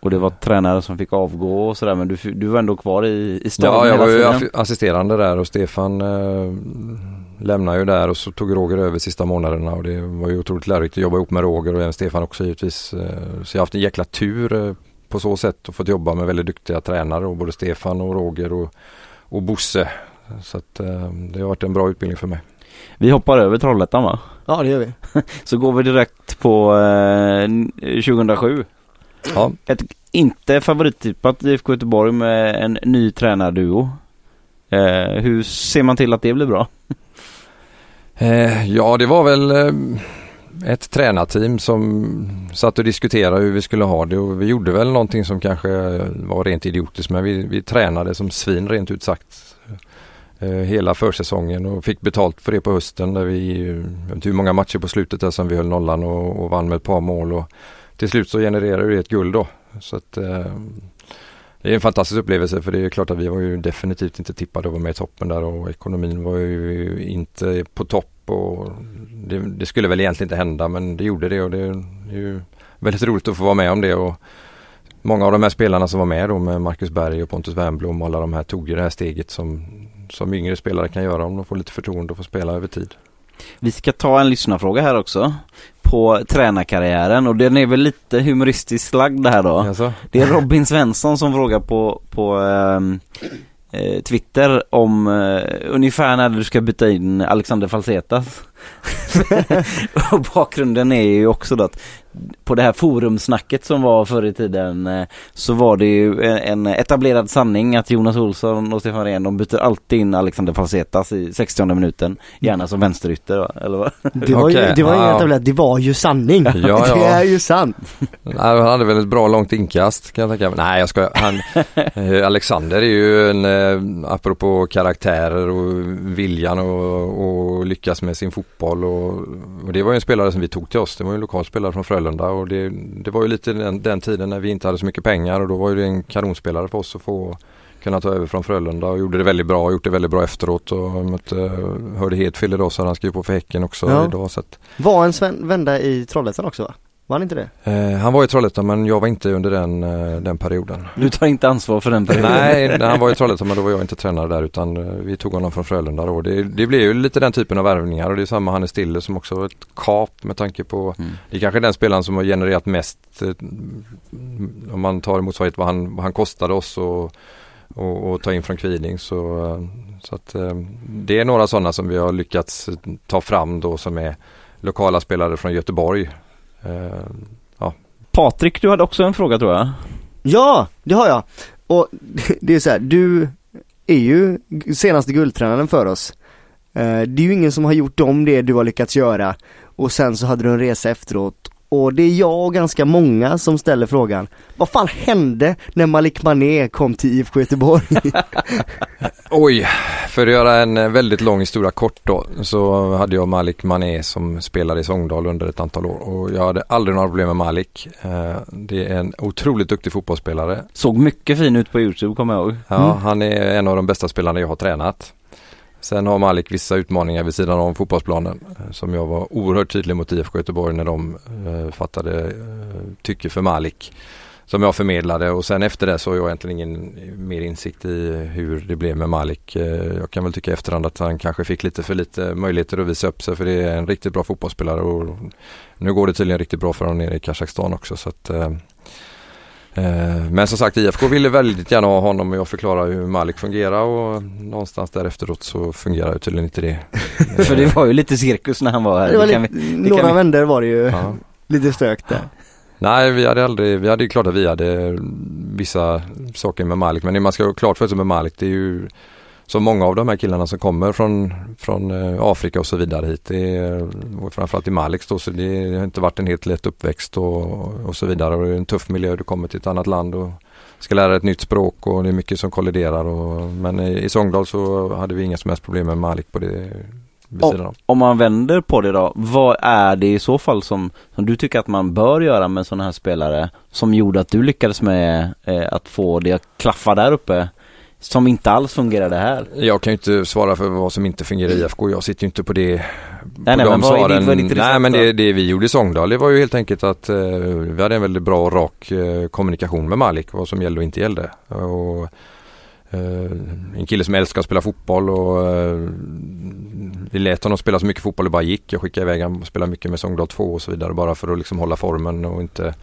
S2: Och det var tränare som fick avgå och sådär men du, du var ändå kvar i, i staden
S3: Ja, jag var ju assisterande där och Stefan eh, lämnade ju där och så tog Roger över sista månaderna och det var ju otroligt lärorikt att jobba ihop med Roger och även Stefan också givetvis. Eh, så jag har haft en jäkla tur eh, på så sätt och fått jobba med väldigt duktiga tränare och både Stefan och Roger och, och Bosse. Så att eh, det har varit en bra utbildning för mig.
S2: Vi hoppar över Trollhättan va?
S4: Ja det gör vi.
S2: Så går vi direkt på eh, n- 2007.
S3: Ja.
S2: Ett inte favorittippat IFK Göteborg med en ny tränarduo. Eh, hur ser man till att det blir bra?
S3: Eh, ja, det var väl eh, ett tränarteam som satt och diskuterade hur vi skulle ha det och vi gjorde väl någonting som kanske var rent idiotiskt men vi, vi tränade som svin rent ut sagt eh, Eh, hela försäsongen och fick betalt för det på hösten där vi, jag vet inte hur många matcher på slutet där som vi höll nollan och, och vann med ett par mål och till slut så genererade det ett guld då. Så att eh, det är en fantastisk upplevelse för det är klart att vi var ju definitivt inte tippade att vara med i toppen där och ekonomin var ju inte på topp och det, det skulle väl egentligen inte hända men det gjorde det och det är ju väldigt roligt att få vara med om det och många av de här spelarna som var med då med Marcus Berg och Pontus Wernbloom och alla de här tog ju det här steget som, som yngre spelare kan göra om de får lite förtroende och får spela över tid.
S2: Vi ska ta en lyssnarfråga här också. På tränarkarriären och den är väl lite humoristiskt lagd här då.
S3: Alltså,
S2: Det är Robin Svensson som frågar på, på eh, Twitter om eh, ungefär när du ska byta in Alexander Falsetas. och bakgrunden är ju också då att på det här forumsnacket som var förr i tiden eh, så var det ju en, etablerad sanning att Jonas Olsson och Stefan Rehn de byter alltid in Alexander Falsetas i 60 minuten. Gärna som vänsterytter va? eller vad?
S4: Det var ju, det var ju
S3: ja.
S4: etablerat, det var ju sanning.
S3: Ja,
S4: Det
S3: ja.
S4: är ju sant.
S3: Nej, han hade väl ett bra långt inkast kan jag tänka mig. Nej jag ska han, eh, Alexander är ju en, eh, apropå karaktärer och viljan och, och lyckas med sin fotboll och, och det var ju en spelare som vi tog till oss. Det var ju en lokal spelare från Frölunda och det, det var ju lite den, den tiden när vi inte hade så mycket pengar och då var ju det en kanonspelare för oss att få kunna ta över från Frölunda och gjorde det väldigt bra och gjort det väldigt bra efteråt och mötte, hörde Hedfeld idag så han skrivit på för Häcken också
S4: Ja.
S3: idag. Så att,
S4: Var en vända i Trollhättan också va? Var han inte det?
S3: eh, han var i Trollhättan men jag var inte under den, eh, den perioden.
S2: Du tar inte ansvar för den perioden?
S3: Nej, han var i Trollhättan men då var jag inte tränare där utan eh, vi tog honom från Frölunda då. Det, det blev ju lite den typen av värvningar och det är samma Hannes Stille som också var ett kap med tanke på
S2: Mm.
S3: Det är kanske den spelaren som har genererat mest eh, om man tar emot svaret vad han, vad han kostade oss och, och, och ta in från Kviding så, så att det är några sådana som vi har lyckats ta fram då som är lokala spelare från Göteborg. Eh,
S2: Patrik, du hade också en fråga tror jag?
S4: Ja, det har jag. Och det är så här, du är ju senaste guldtränaren för oss. Eh, Det är ju ingen som har gjort om det du har lyckats göra och sen så hade du en resa efteråt och det är jag och ganska många som ställer frågan Vad fan hände när Malik Mané kom till IFK Göteborg?
S3: Oj, för att göra en väldigt lång historia kort då så hade jag Malik Mané som spelade i Sångdal under ett antal år och jag hade aldrig några problem med Malik. Eh, Det är en otroligt duktig fotbollsspelare.
S2: Såg mycket fin ut på Youtube kommer jag ihåg.
S3: Ja,
S4: Mm.
S3: Han är en av de bästa spelarna jag har tränat. Sen har Malik vissa utmaningar vid sidan om fotbollsplanen eh, som jag var oerhört tydlig mot IFK Göteborg när de eh, fattade eh, tycke för Malik. Som jag förmedlade och sen efter det så har jag egentligen ingen eh, mer insikt i hur det blev med Malik. Eh, jag kan väl tycka i efterhand att han kanske fick lite för lite möjligheter att visa upp sig för det är en riktigt bra fotbollsspelare och nu går det tydligen riktigt bra för honom nere i Kazakstan också. Så att, Eh, men som sagt IFK ville väldigt gärna ha honom och jag förklarar hur Malik fungerar och någonstans därefteråt så fungerar ju tydligen inte det.
S2: För det var ju lite cirkus när han var här.
S4: Det var
S2: Det kan
S4: lite,
S2: vi- det
S4: några
S2: vi-
S4: vändor var det ju,
S3: Ja.
S4: lite stök där.
S3: Nej vi hade aldrig, vi hade ju klart att vi hade vissa saker med Malik men det man ska ha klart för sig med Malik det är ju som många av de här killarna som kommer från, från eh, Afrika och så vidare hit. Det är, framförallt i Maliks då så det har inte varit en helt lätt uppväxt och, och så vidare. Och det är en tuff miljö, du kommer till ett annat land och ska lära dig ett nytt språk och det är mycket som kolliderar. Och, men i, i Sångdal så hade vi inga som helst problem med Malik på det av.
S2: Om man vänder på det då, vad är det i så fall som, som du tycker att man bör göra med sådana här spelare som gjorde att du lyckades med eh, att få det att klaffa där uppe som inte alls fungerade här?
S3: Jag kan ju inte svara för vad som inte fungerar i IFK. Jag sitter ju inte på det. På
S2: nej,
S3: de
S2: men är
S3: svaren.
S2: ditt- vad är ditt
S3: nej men det, det vi gjorde i Sångdal det var ju helt enkelt att eh, vi hade en väldigt bra och rak eh, kommunikation med Malik. Vad som gällde och inte gällde. Och, eh, en kille som älskar att spela fotboll och eh, vi lät honom spela så mycket fotboll det bara gick. Jag skickade iväg honom och spelade mycket med Sångdal 2 och så vidare bara för att liksom hålla formen och inte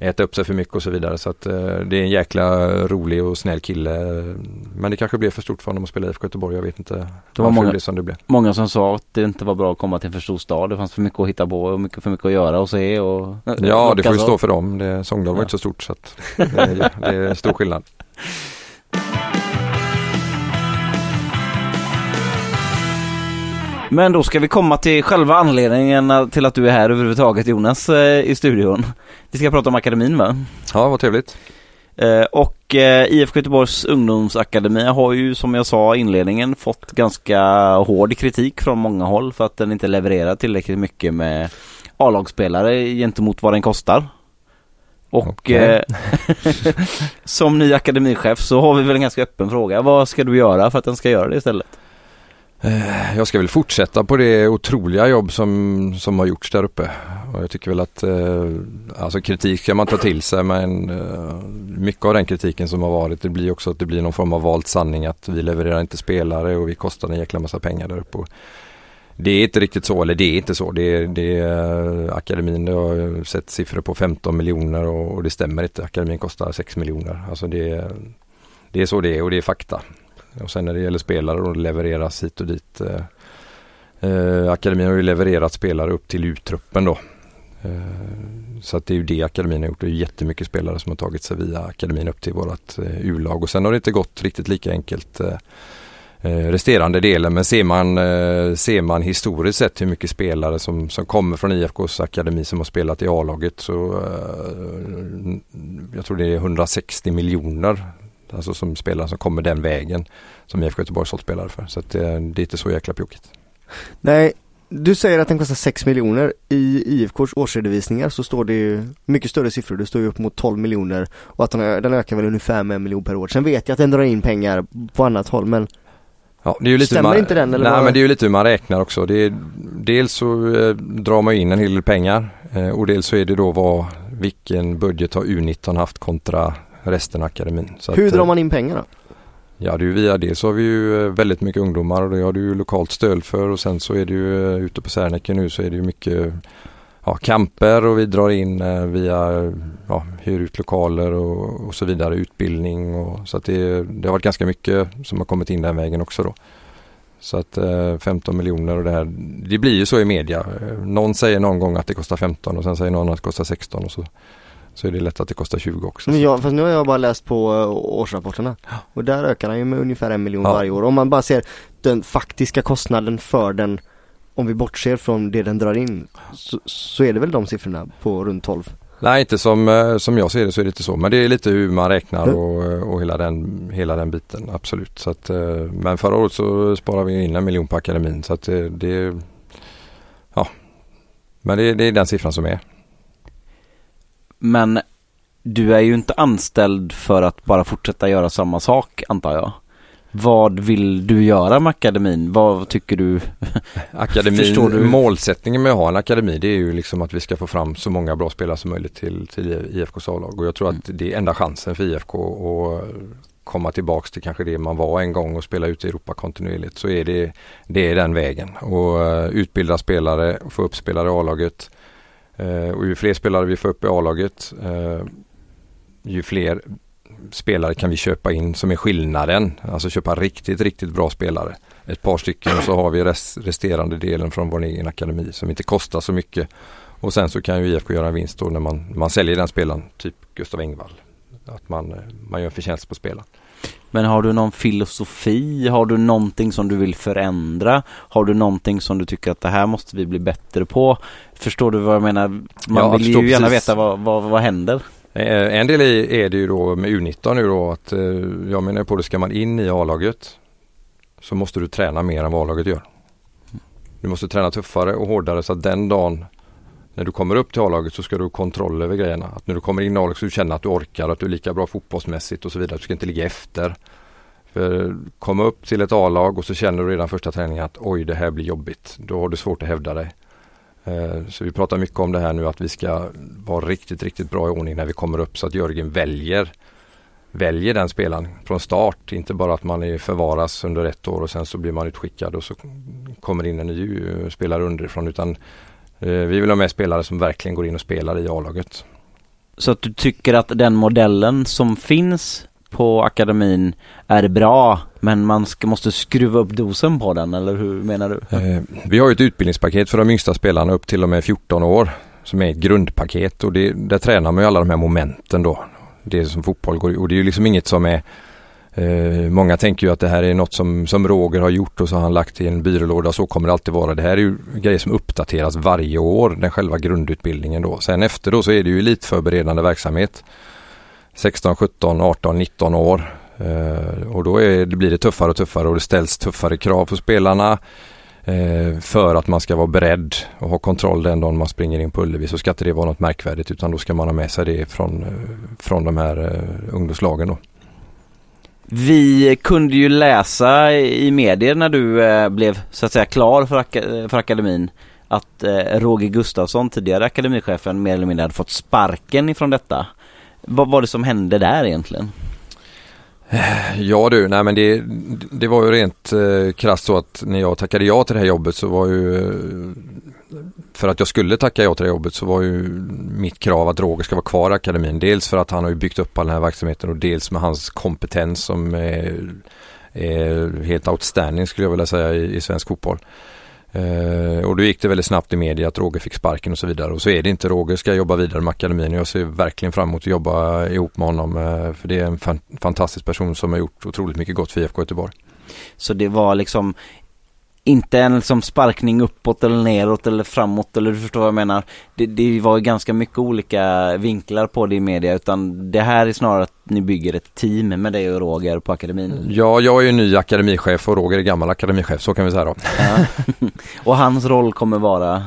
S3: äta upp sig för mycket och så vidare. Så att eh, det är en jäkla rolig och snäll kille. Men det kanske blev för stort för honom att spela i IFK Göteborg. Jag vet inte
S2: Det var många-
S3: det som det blev.
S2: Många som sa att det inte var bra att komma till en för stor stad. Det fanns för mycket att hitta på och mycket för mycket att göra och se och
S3: Ja, det får ju stå för dem. Det, Sångdal var
S2: Ja.
S3: inte så stort så att det, är- det är stor skillnad.
S2: Men då ska vi komma till själva anledningen till att du är här överhuvudtaget Jonas eh, i studion. Vi ska prata om akademin va?
S3: Ja, vad trevligt.
S2: Eh, Och eh, IFK Göteborgs ungdomsakademi har ju som jag sa i inledningen fått ganska hård kritik från många håll för att den inte levererar tillräckligt mycket med A-lagsspelare gentemot vad den kostar. Och eh, som ny akademichef så har vi väl en ganska öppen fråga. Vad ska du göra för att den ska göra det istället?
S3: Eh, jag ska väl fortsätta på det otroliga jobb som, som har gjorts där uppe. Och jag tycker väl att eh, alltså kritik ska man ta till sig men eh, mycket av den kritiken som har varit det blir också att det blir någon form av valt sanning att vi levererar inte spelare och vi kostar en jäkla massa pengar där uppe. Och Det är inte riktigt så, eller det är inte så. Det är, det är eh, akademin, det har sett siffror på 15 miljoner och, och det stämmer inte. Akademin kostar 6 miljoner. Alltså det, det är så det är och det är fakta. Och sen när det gäller spelare och levereras hit och dit. Eh, eh, akademin har ju levererat spelare upp till U-truppen då. Eh, så att det är ju det akademin har gjort. Det är jättemycket spelare som har tagit sig via akademin upp till vårat eh, U-lag och sen har det inte gått riktigt lika enkelt resterande delen. Men ser man, ser man historiskt sett hur mycket spelare som, som kommer från IFKs akademi som har spelat i A-laget så jag tror det är 160 miljoner Alltså som spelare som kommer den vägen som IFK Göteborg sålt spelare för. Så att det, det är inte så jäkla pjåkigt.
S4: Nej, du säger att den kostar 6 miljoner. I IFKs årsredovisningar så står det ju mycket större siffror. Det står ju upp mot 12 miljoner och att den, den ökar väl ungefär med en miljon per år. Sen vet jag att den drar in pengar på annat håll men
S3: Ja, det är ju lite
S4: Stämmer
S3: man,
S4: inte den, eller
S3: Nej
S4: vad?
S3: men det är ju lite hur man räknar också. Det är, dels så eh, drar man in en hel del pengar eh, och dels så är det då vad, vilken budget har U19 haft kontra resten av akademin. Så
S4: hur
S3: att,
S4: drar
S3: eh,
S4: man in pengar då?
S3: Ja det är ju via det så har vi ju eh, väldigt mycket ungdomar och det har du ju lokalt stöd för och sen så är det ju eh, ute på Serneke nu så är det ju mycket ja, camper och vi drar in via ja, hyr ut lokaler och, och så vidare, utbildning och så att det, det har varit ganska mycket som har kommit in den vägen också då. Så att eh, 15 miljoner och det här, det blir ju så i media. Någon säger någon gång att det kostar 15 och sen säger någon att det kostar 16 och så, så är det lätt att det kostar 20 också.
S4: Men jag, fast nu har jag bara läst på eh, årsrapporterna och där ökar den ju med ungefär en miljon
S3: Ja.
S4: varje år. Om man bara ser den faktiska kostnaden för den om vi bortser från det den drar in så, så är det väl de siffrorna på runt 12.
S3: Nej, inte som, eh, som jag ser det så är det inte så. Men det är lite hur man räknar och, eh, och hela, den, hela den biten. Absolut. Så att, men förra året så sparade vi in en miljon på akademin. Så att det, det ja. Men det, det är den siffran som är.
S2: Men du är ju inte anställd för att bara fortsätta göra samma sak antar jag. Vad vill du göra med akademin? Vad tycker du?
S3: Akademin,
S2: Förstår du?
S3: Målsättningen med att ha en akademi det är ju liksom att vi ska få fram så många bra spelare som möjligt till, till IFKs A-lag. Och jag tror att det är enda chansen för IFK att komma tillbaks till kanske det man var en gång och spela ut i Europa kontinuerligt. Så är det, det är den vägen. Och eh, utbilda spelare få upp spelare i A-laget. Eh, och ju fler spelare vi får upp i A-laget eh, ju fler spelare kan vi köpa in som är skillnaden. Alltså köpa riktigt, riktigt bra spelare. Ett par stycken och så har vi rest, resterande delen från vår egen akademi som inte kostar så mycket. Och sen så kan ju IFK göra en vinst då när man, man säljer den spelaren, typ Gustav Engvall. Att man, eh, man gör en förtjänst på spelaren.
S2: Men har du någon filosofi? Har du någonting som du vill förändra? Har du någonting som du tycker att det här måste vi bli bättre på? Förstår du vad jag menar? Man
S3: Ja,
S2: vill ju
S3: förstår
S2: gärna
S3: precis.
S2: veta vad, vad, vad händer.
S3: Eh, En del är det ju då med U19 nu då att eh, jag menar på det ska man in i A-laget så måste du träna mer än vad A-laget gör. Du måste träna tuffare och hårdare så att den dagen när du kommer upp till A-laget så ska du ha kontroll över grejerna. Att när du kommer in i A-laget så du känner att du orkar, att du är lika bra fotbollsmässigt och så vidare. Du ska inte ligga efter. För komma upp till ett A-lag och så känner du redan första träningen att oj det här blir jobbigt. Då har du svårt att hävda dig. Eh, så vi pratar mycket om det här nu att vi ska vara riktigt, riktigt bra i ordning när vi kommer upp så att Jörgen väljer väljer den spelaren från start. Inte bara att man är förvaras under ett år och sen så blir man utskickad och så kommer in en ny eh, spelare underifrån utan vi vill ha med spelare som verkligen går in och spelar i A-laget.
S2: Så att du tycker att den modellen som finns på akademin är bra men man ska, måste skruva upp dosen på den eller hur menar du?
S3: Eh, Vi har ett utbildningspaket för de yngsta spelarna upp till och med 14 år som är ett grundpaket och det, där tränar man ju alla de här momenten då. Det som fotboll går och det är ju liksom inget som är eh, Många tänker ju att det här är något som, som Roger har gjort och så har han lagt i en byrålåda så kommer det alltid vara. Det här är ju grejer som uppdateras varje år, den själva grundutbildningen då. Sen efter då så är det ju elitförberedande verksamhet. 16, 17, 18, 19 år. Eh, och då är, det blir det tuffare och tuffare och det ställs tuffare krav på spelarna. Eh, för att man ska vara beredd och ha kontroll den dagen man springer in på Ullevi så ska inte det vara något märkvärdigt utan då ska man ha med sig det från, eh, från de här eh, ungdomslagen då.
S2: Vi kunde ju läsa i medier när du eh, blev så att säga klar för, ak eh, för akademin att eh, Roger Gustafsson, tidigare akademichefen, mer eller mindre hade fått sparken ifrån detta. Vad var det som hände där egentligen?
S3: Eh, ja du, nej men det, det var ju rent eh, krasst så att när jag tackade ja till det här jobbet så var ju eh, för att jag skulle tacka ja till det jobbet så var ju mitt krav att Roger ska vara kvar i akademin. Dels för att han har ju byggt upp all den här verksamheten och dels med hans kompetens som är, är helt outstanding skulle jag vilja säga i, i svensk fotboll. Uh, och då gick det väldigt snabbt i media att Roger fick sparken och så vidare. Och så är det inte. Roger ska jobba vidare med akademin och jag ser verkligen fram emot att jobba ihop med honom. Uh, för det är en fan, fantastisk person som har gjort otroligt mycket gott för IFK Göteborg.
S2: Så det var liksom inte en liksom sparkning uppåt eller neråt eller framåt eller du förstår vad jag menar. Det, det var ganska mycket olika vinklar på det i media utan det här är snarare att ni bygger ett team med dig och Roger på akademin.
S3: Ja, jag är ju ny akademichef och Roger är gammal akademichef, så kan vi säga då.
S2: Ja. och hans roll kommer vara?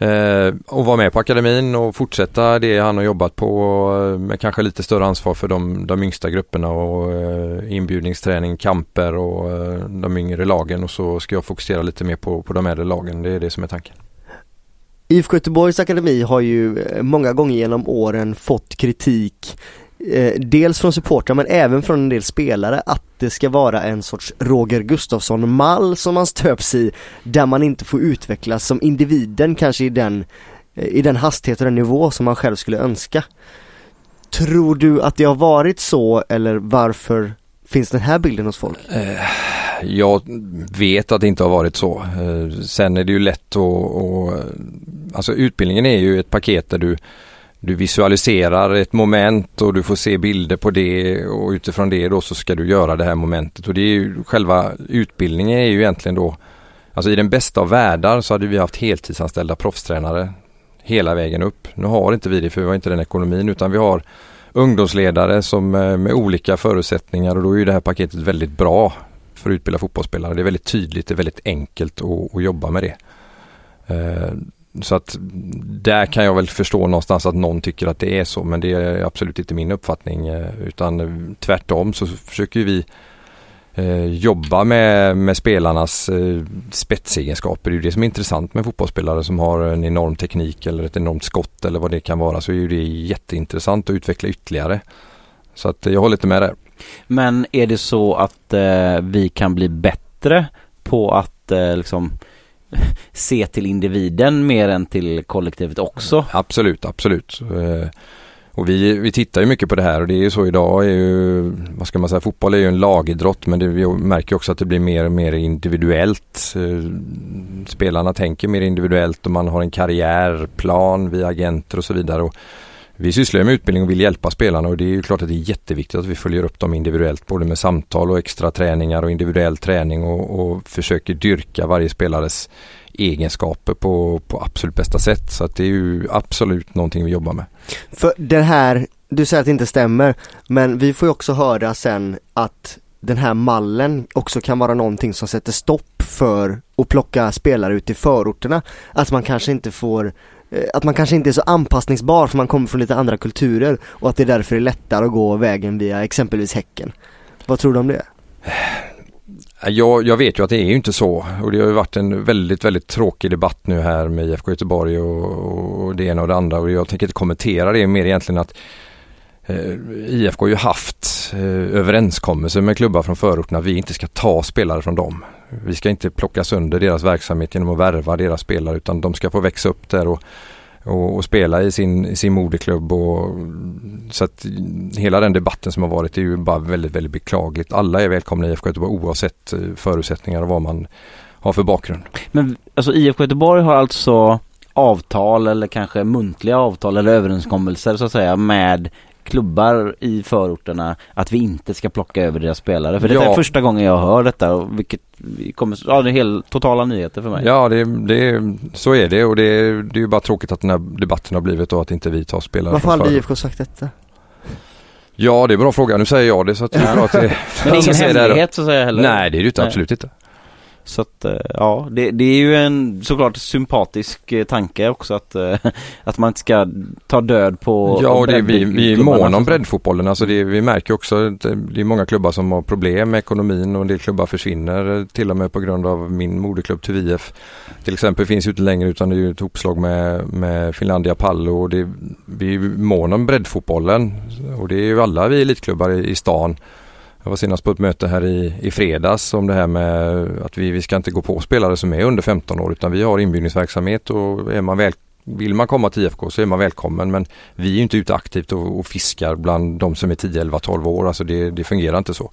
S3: Eh, och vara med på akademin och fortsätta det han har jobbat på eh, med kanske lite större ansvar för de, de yngsta grupperna och eh, inbjudningsträning, kamper och eh, de yngre lagen och så ska jag fokusera lite mer på, på de äldre lagen. Det är det som är tanken.
S4: IFK Göteborgs akademi har ju eh, många gånger genom åren fått kritik eh, dels från supportrar men även från en del spelare att det ska vara en sorts Roger Gustafsson-mall som man stöps i där man inte får utvecklas som individen kanske i den, eh, i den hastighet och den nivå som man själv skulle önska. Tror du att det har varit så eller varför finns den här bilden hos folk?
S3: Eh, jag vet att det inte har varit så. Eh, sen är det ju lätt att, att alltså utbildningen är ju ett paket där du du visualiserar ett moment och du får se bilder på det och utifrån det då så ska du göra det här momentet och det är ju själva utbildningen är ju egentligen då Alltså i den bästa av världar så hade vi haft heltidsanställda proffstränare hela vägen upp. Nu har inte vi det för vi har inte den ekonomin utan vi har ungdomsledare som eh, med olika förutsättningar och då är ju det här paketet väldigt bra för att utbilda fotbollsspelare. Det är väldigt tydligt, det är väldigt enkelt att, att jobba med det. Eh, så att där kan jag väl förstå någonstans att någon tycker att det är så men det är absolut inte min uppfattning eh, utan eh, tvärtom så försöker vi eh, jobba med, med spelarnas eh, spetsegenskaper. Det är ju det som är intressant med fotbollsspelare som har en enorm teknik eller ett enormt skott eller vad det kan vara så är ju det jätteintressant att utveckla ytterligare. Så att jag håller lite med där.
S2: Men är det så att eh, vi kan bli bättre på att eh, liksom se till individen mer än till kollektivet också.
S3: Absolut, absolut. Eh, och vi, vi tittar ju mycket på det här och det är ju så idag är ju, vad ska man säga, fotboll är ju en lagidrott men det, vi märker också att det blir mer och mer individuellt. Eh, spelarna tänker mer individuellt och man har en karriärplan via agenter och så vidare. Och vi sysslar med utbildning och vill hjälpa spelarna och det är ju klart att det är jätteviktigt att vi följer upp dem individuellt både med samtal och extra träningar och individuell träning och, och försöker dyrka varje spelares egenskaper på, på absolut bästa sätt. Så att det är ju absolut någonting vi jobbar med.
S4: För den här, du säger att det inte stämmer, men vi får ju också höra sen att den här mallen också kan vara någonting som sätter stopp för att plocka spelare ut i förorterna. Att man kanske inte får Eh, att man kanske inte är så anpassningsbar för man kommer från lite andra kulturer och att det därför är lättare att gå vägen via exempelvis Häcken. Vad tror du om det?
S3: Jag, jag, vet ju att det är ju inte så och det har ju varit en väldigt, väldigt tråkig debatt nu här med IFK Göteborg och, och det ena och det andra och jag tänker inte kommentera det mer egentligen att eh, IFK har ju haft eh, överenskommelser med klubbar från förorterna att vi inte ska ta spelare från dem. Vi ska inte plocka sönder deras verksamhet genom att värva deras spelare utan de ska få växa upp där och, och, och spela i sin, i sin moderklubb. Och, så att hela den debatten som har varit är ju bara väldigt, väldigt beklagligt. Alla är välkomna i IFK Göteborg oavsett eh, förutsättningar och vad man har för bakgrund.
S2: Men alltså IFK Göteborg har alltså avtal eller kanske muntliga avtal eller överenskommelser så att säga med klubbar i förorterna att vi inte ska plocka över deras spelare. För det ja. är första gången jag hör detta vilket kommer, ja det är helt totala nyheter för mig.
S3: Ja det, det, så är det och det, det är ju bara tråkigt att den här debatten har blivit då att inte vi tar spelare.
S4: Varför har aldrig IFK sagt detta?
S3: Ja det är en bra fråga, nu säger jag det så att det är bra att det
S2: Men det är ingen hemlighet så att säga heller?
S3: Nej det är det inte, absolut inte.
S2: Så att eh, ja, det, det, är ju en såklart sympatisk eh, tanke också att, eh, att man inte ska ta död på
S3: Ja, och det är vi, vi är måna om breddfotbollen. Alltså det, vi märker också att det är många klubbar som har problem med ekonomin och en del klubbar försvinner till och med på grund av min moderklubb till VF. Till exempel finns ju inte längre utan det är ju ett hopslag med, med Finlandia Pallo och det, vi är måna om breddfotbollen och det är ju alla vi elitklubbar i, i stan. Jag var senast på ett möte här i, i fredags om det här med att vi, vi ska inte gå på spelare som är under 15 år utan vi har inbjudningsverksamhet och är man väl, vill man komma till IFK så är man välkommen men vi är inte ute aktivt och, och fiskar bland de som är 10, 11, 12 år. Alltså det, det fungerar inte så.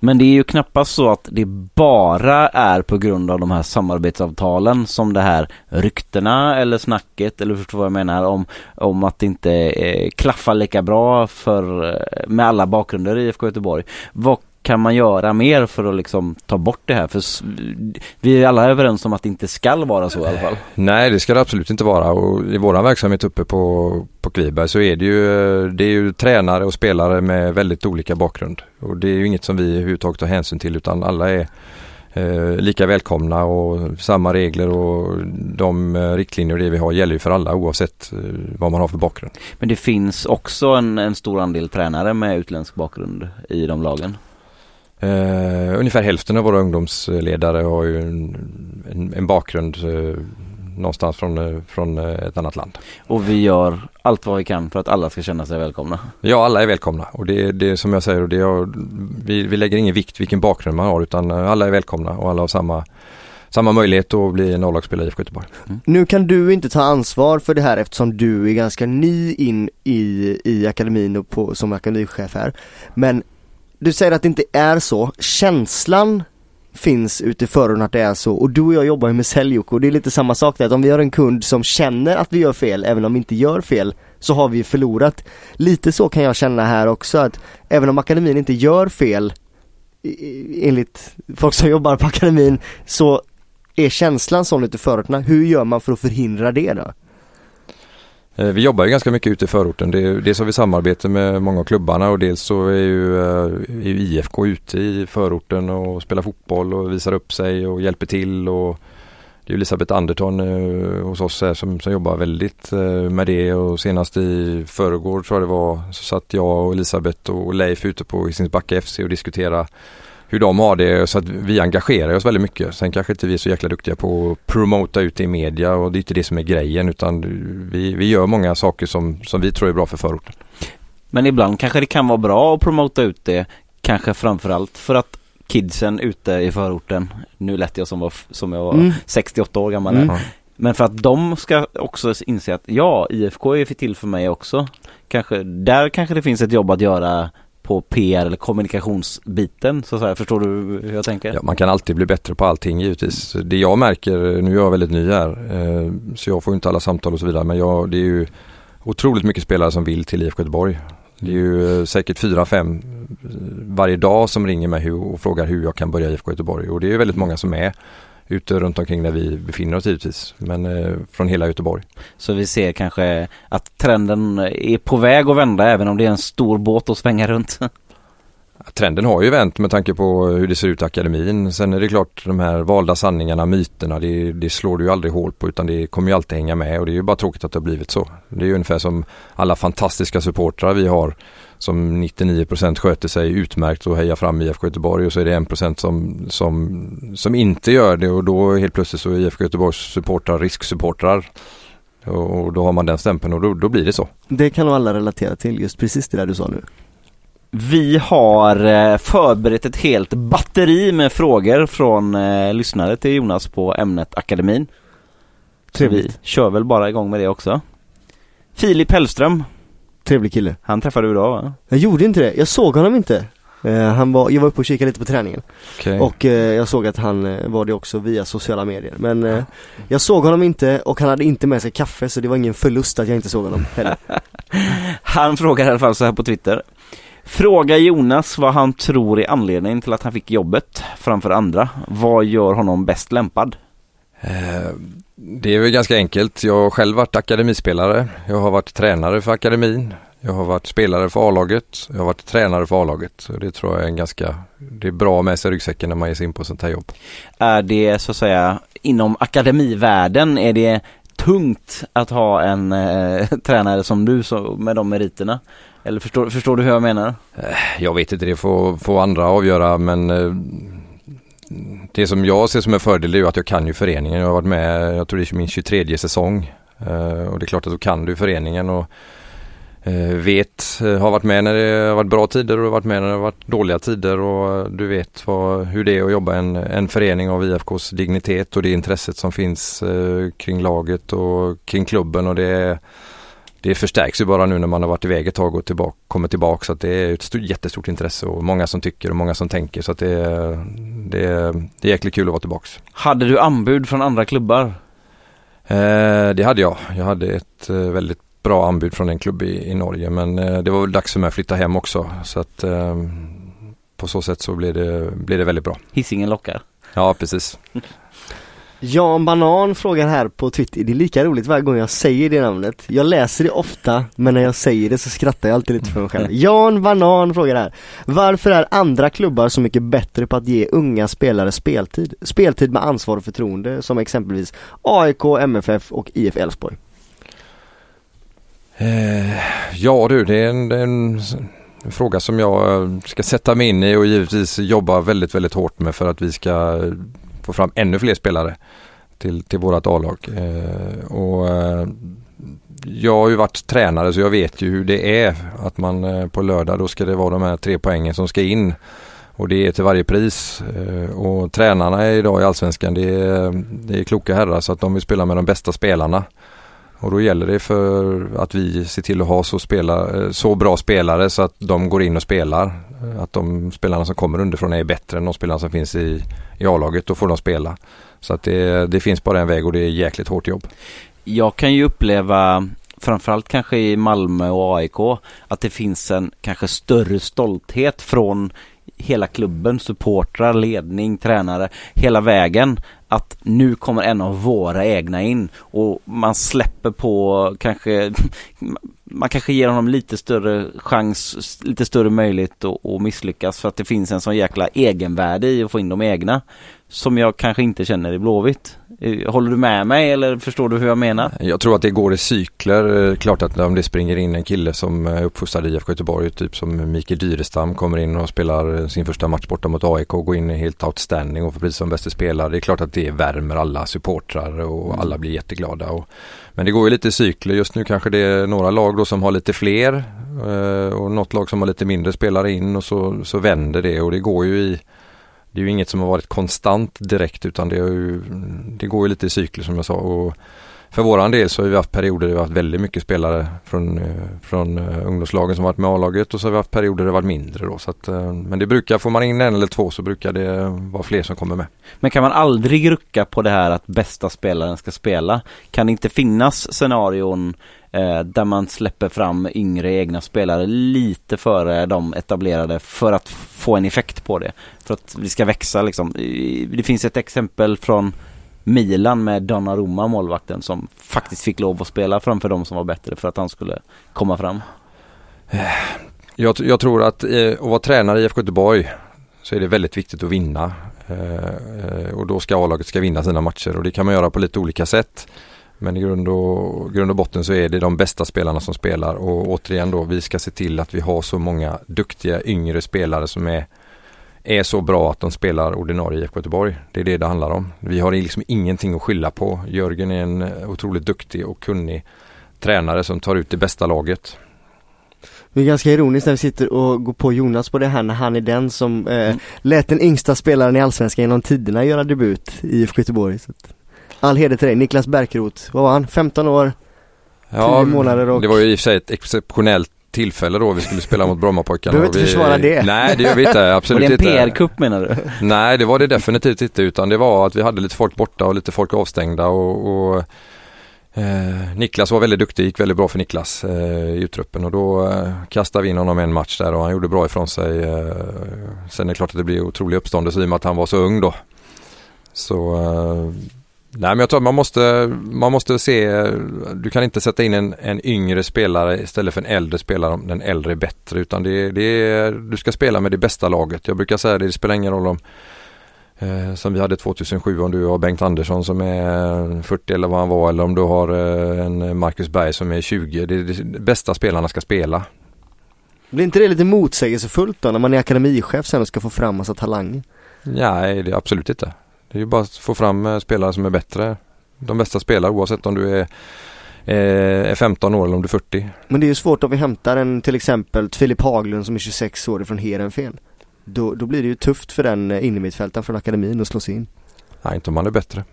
S2: Men det är ju knappast så att det bara är på grund av de här samarbetsavtalen som det här ryktena eller snacket eller förstår vad jag menar om, om att det inte eh, klaffar lika bra för, eh, med alla bakgrunder i IFK Göteborg. Vad kan man göra mer för att liksom ta bort det här? För vi är alla överens om att det inte skall vara så i alla fall.
S3: Nej det ska det absolut inte vara och i våran verksamhet uppe på, på Kviberg så är det ju, det är ju tränare och spelare med väldigt olika bakgrund. Och det är ju inget som vi överhuvudtaget tar hänsyn till utan alla är eh, lika välkomna och samma regler och de eh, riktlinjer det vi har gäller ju för alla oavsett eh, vad man har för bakgrund.
S2: Men det finns också en, en stor andel tränare med utländsk bakgrund i de lagen.
S3: Eh, ungefär hälften av våra ungdomsledare har ju en, en, en bakgrund eh, någonstans från, eh, från eh, ett annat land.
S2: Och vi gör allt vad vi kan för att alla ska känna sig välkomna.
S3: Ja, alla är välkomna och det är det som jag säger och det är, vi, vi lägger ingen vikt vilken bakgrund man har utan eh, alla är välkomna och alla har samma, samma möjlighet att bli en A-lagsspelare i IFK Göteborg.
S4: Nu kan du inte ta ansvar för det här eftersom du är ganska ny in i, i akademin och på, som akademichef här. Men du säger att det inte är så. Känslan finns ute i förorten att det är så och du och jag jobbar ju med säljok och det är lite samma sak där att om vi har en kund som känner att vi gör fel även om vi inte gör fel så har vi ju förlorat. Lite så kan jag känna här också att även om akademin inte gör fel enligt folk som jobbar på akademin så är känslan sån ute i förorterna. Hur gör man för att förhindra det då?
S3: Eh, vi jobbar ju ganska mycket ute i förorten. Det, dels har vi samarbete med många av klubbarna och dels så är ju, eh, är ju IFK ute i förorten och spelar fotboll och visar upp sig och hjälper till. Och det är Elisabeth Anderton eh, hos oss här som, som jobbar väldigt med det och senast i förrgår tror jag det var så satt jag och Elisabeth och Leif ute på Hisings FC och diskuterade hur de har det så att vi engagerar oss väldigt mycket. Sen kanske inte vi är så jäkla duktiga på att promota ut i media och det är inte det som är grejen utan vi, vi gör många saker som, som vi tror är bra för förorten.
S2: Men ibland kanske det kan vara bra att promota ut det. Kanske framförallt för att kidsen ute i förorten, nu lät jag som, var, som jag var
S4: Mm.
S2: 68 år gammal
S4: Mm.
S2: Men för att de ska också inse att ja, IFK är till för mig också. Kanske, där kanske det finns ett jobb att göra på PR eller kommunikationsbiten så att säga. Förstår du hur jag tänker?
S3: Ja, man kan alltid bli bättre på allting givetvis. Det jag märker, nu är jag väldigt ny här eh, så jag får inte alla samtal och så vidare men jag, det är ju otroligt mycket spelare som vill till IFK Göteborg. Det är ju eh, säkert fyra, fem eh, varje dag som ringer mig och frågar hur jag kan börja IFK Göteborg och det är ju väldigt många som är ute runt omkring där vi befinner oss givetvis men eh, från hela Göteborg.
S2: Så vi ser kanske att trenden är på väg att vända även om det är en stor båt att svänga runt.
S3: Trenden har ju vänt med tanke på hur det ser ut i akademin. Sen är det klart de här valda sanningarna, myterna, det, det slår du ju aldrig hål på utan det kommer ju alltid hänga med och det är ju bara tråkigt att det har blivit så. Det är ju ungefär som alla fantastiska supportrar vi har som 99% sköter sig utmärkt och hejar fram IFK Göteborg och så är det 1% som, som, som inte gör det och då helt plötsligt så är IFK Göteborgs supportrar risksupportrar. Och, och då har man den stämpeln och då, då blir det så.
S4: Det kan nog alla relatera till, just precis det där du sa nu.
S2: Vi har eh, förberett ett helt batteri med frågor från eh, lyssnare till Jonas på ämnet akademin. Så vi
S4: Trevligt.
S2: kör väl bara igång med det också. Filip Hellström,
S4: Trevlig kille.
S2: han träffade du idag va?
S4: Jag gjorde inte det, jag såg honom inte. Eh, han var, jag var uppe och kikade lite på träningen
S3: Okej.
S4: och eh, jag såg att han eh, var det också via sociala medier. Men eh, jag såg honom inte och han hade inte med sig kaffe så det var ingen förlust att jag inte såg honom heller.
S2: Han frågar i alla fall så här på Twitter. Fråga Jonas vad han tror är anledningen till att han fick jobbet framför andra. Vad gör honom bäst lämpad?
S3: Eh, Det är väl ganska enkelt. Jag har själv varit akademispelare. Jag har varit tränare för akademin. Jag har varit spelare för A-laget. Jag har varit tränare för A-laget. Det tror jag är en ganska, det är bra med sig ryggsäcken när man ger sig in på sånt här jobb.
S2: Är det så att säga inom akademivärlden är det tungt att ha en eh, tränare som du så, med de meriterna? Eller förstår, förstår du hur jag menar?
S3: Jag vet inte, det får, får andra avgöra men eh, det som jag ser som en fördel är ju att jag kan ju föreningen. Jag har varit med, jag tror det är min 23 säsong. Eh, och det är klart att då kan du föreningen och eh, vet, eh, har varit med när det har varit bra tider och har varit med när det har varit dåliga tider och du vet vad, hur det är att jobba i en, en förening av IFKs dignitet och det intresset som finns kring laget och kring klubben och det är det förstärks ju bara nu när man har varit iväg ett tag och tillbaka, kommer tillbaka så att det är ett stort, jättestort intresse och många som tycker och många som tänker så att det, det, det är jäkligt kul att vara tillbaks.
S2: Hade du anbud från andra klubbar?
S3: Eh, det hade jag. Jag hade ett eh, väldigt bra anbud från en klubb i, i Norge men eh, det var väl dags för mig att flytta hem också så att eh, på så sätt så blev det, blev det väldigt bra.
S2: Hisingen lockar.
S3: Ja precis.
S4: Jan Banan frågar här på Twitter, det är lika roligt varje gång jag säger det namnet. Jag läser det ofta, men när jag säger det så skrattar jag alltid lite för mig själv. Jan Banan frågar här, varför är andra klubbar så mycket bättre på att ge unga spelare speltid? Speltid med ansvar och förtroende, som exempelvis AIK, MFF och IF Elfsborg.
S3: Eh, ja du, det är en, en en fråga som jag ska sätta mig in i och givetvis jobba väldigt, väldigt hårt med för att vi ska få fram ännu fler spelare till, till vårat A-lag. Eh, och eh, jag har ju varit tränare så jag vet ju hur det är att man eh, på lördag då ska det vara de här tre poängen som ska in. Och det är till varje pris. Eh, och tränarna idag i Allsvenskan det är, det är kloka herrar så att de vill spela med de bästa spelarna. Och då gäller det för att vi ser till att ha så, spela, eh, så bra spelare så att de går in och spelar. Eh, att de spelarna som kommer underifrån är bättre än de spelarna som finns i, i A-laget. Då får de spela. Så att det, det finns bara en väg och det är jäkligt hårt jobb.
S2: Jag kan ju uppleva, framförallt kanske i Malmö och AIK, att det finns en kanske större stolthet från hela klubben, supportrar, ledning, tränare, hela vägen att nu kommer en av våra egna in och man släpper på kanske man kanske ger honom lite större chans, lite större möjlighet att, misslyckas för att det finns en sån jäkla egenvärde i att få in de egna som jag kanske inte känner i Blåvitt. Eh, Håller du med mig eller förstår du hur jag menar?
S3: Jag tror att det går i cykler. Eh, Klart att om det springer in en kille som är uppfostrad i IFK Göteborg, typ som Mikael Dyrestam kommer in och spelar eh, sin första match borta mot AIK och går in helt outstanding och får pris som bästa spelare. Det är klart att det värmer alla supportrar och alla blir jätteglada. Och, men det går ju lite i cykler. Just nu kanske det är några lag då som har lite fler eh, och något lag som har lite mindre spelare in och så, så vänder det och det går ju i det är ju inget som har varit konstant direkt utan det, är ju, det går ju lite i cykler som jag sa. Och för våran del så har vi haft perioder där vi har haft väldigt mycket spelare från, eh, från eh, ungdomslagen som varit med A-laget och så har vi haft perioder där det varit mindre då. Så att, eh, men det brukar, får man in en eller två så brukar det vara fler som kommer med.
S2: Men kan man aldrig rucka på det här att bästa spelaren ska spela? Kan det inte finnas scenarion eh, där man släpper fram yngre egna spelare lite före de etablerade för att få en effekt på det? För att vi ska växa liksom. Det finns ett exempel från Milan med Donnarumma, målvakten, som faktiskt fick lov att spela framför de som var bättre för att han skulle komma fram.
S3: Eh, jag, jag tror att eh, att vara tränare i IFK Göteborg så är det väldigt viktigt att vinna. Eh, eh, och då ska A-laget ska vinna sina matcher och det kan man göra på lite olika sätt. Men i grund och, grund och botten så är det de bästa spelarna som spelar och återigen då vi ska se till att vi har så många duktiga yngre spelare som är, är så bra att de spelar ordinarie IFK Göteborg. Det är det det handlar om. Vi har liksom ingenting att skylla på. Jörgen är en otroligt duktig och kunnig tränare som tar ut det bästa laget.
S4: Det är ganska ironiskt när vi sitter och går på Jonas på det här när han är den som eh, lät den yngsta spelaren i Allsvenskan genom tiderna göra debut i IFK Göteborg. Så att, all heder till dig, Niklas Bärkroth, vad var han? 15 år? Och-
S3: Det var ju i och för sig ett exceptionellt tillfälle då vi skulle spela mot Brommapojkarna.
S4: Behöver
S3: och
S4: inte
S3: vi,
S4: försvara det.
S3: Nej det gör vi inte,
S2: Var
S3: absolut
S2: det en
S3: inte.
S2: PR-kupp menar du?
S3: Nej det var det definitivt inte utan det var att vi hade lite folk borta och lite folk avstängda och, och eh, Niklas var väldigt duktig, gick väldigt bra för Niklas eh, i uttruppen och då eh, kastade vi in honom en match där och han gjorde bra ifrån sig. Eh, sen är det klart att det blir otrolig uppståndelse i och med att han var så ung då. Så eh, Nej men jag tror att man måste, man måste se, du kan inte sätta in en, en yngre spelare istället för en äldre spelare om den äldre är bättre utan det, det du ska spela med det bästa laget. Jag brukar säga det, det spelar ingen roll om eh, som vi hade 2007 om du har Bengt Andersson som är 40 eller vad han var eller om du har eh, en Marcus Berg som är 20. Det, det, det bästa spelarna ska spela.
S4: Blir inte det lite motsägelsefullt då när man är akademichef sen och ska få fram massa talanger?
S3: Nej, det är absolut inte. Det är ju bara att få fram eh, spelare som är bättre. De bästa spelar oavsett om du är, eh, är 15 år eller om du är 40.
S4: Men det är ju svårt om vi hämtar en till exempel Filip Haglund som är 26 år ifrån Heerenveen. Då, då blir det ju tufft för den eh, innermittfältaren från akademin att slå sig in.
S3: Nej, inte om man är bättre.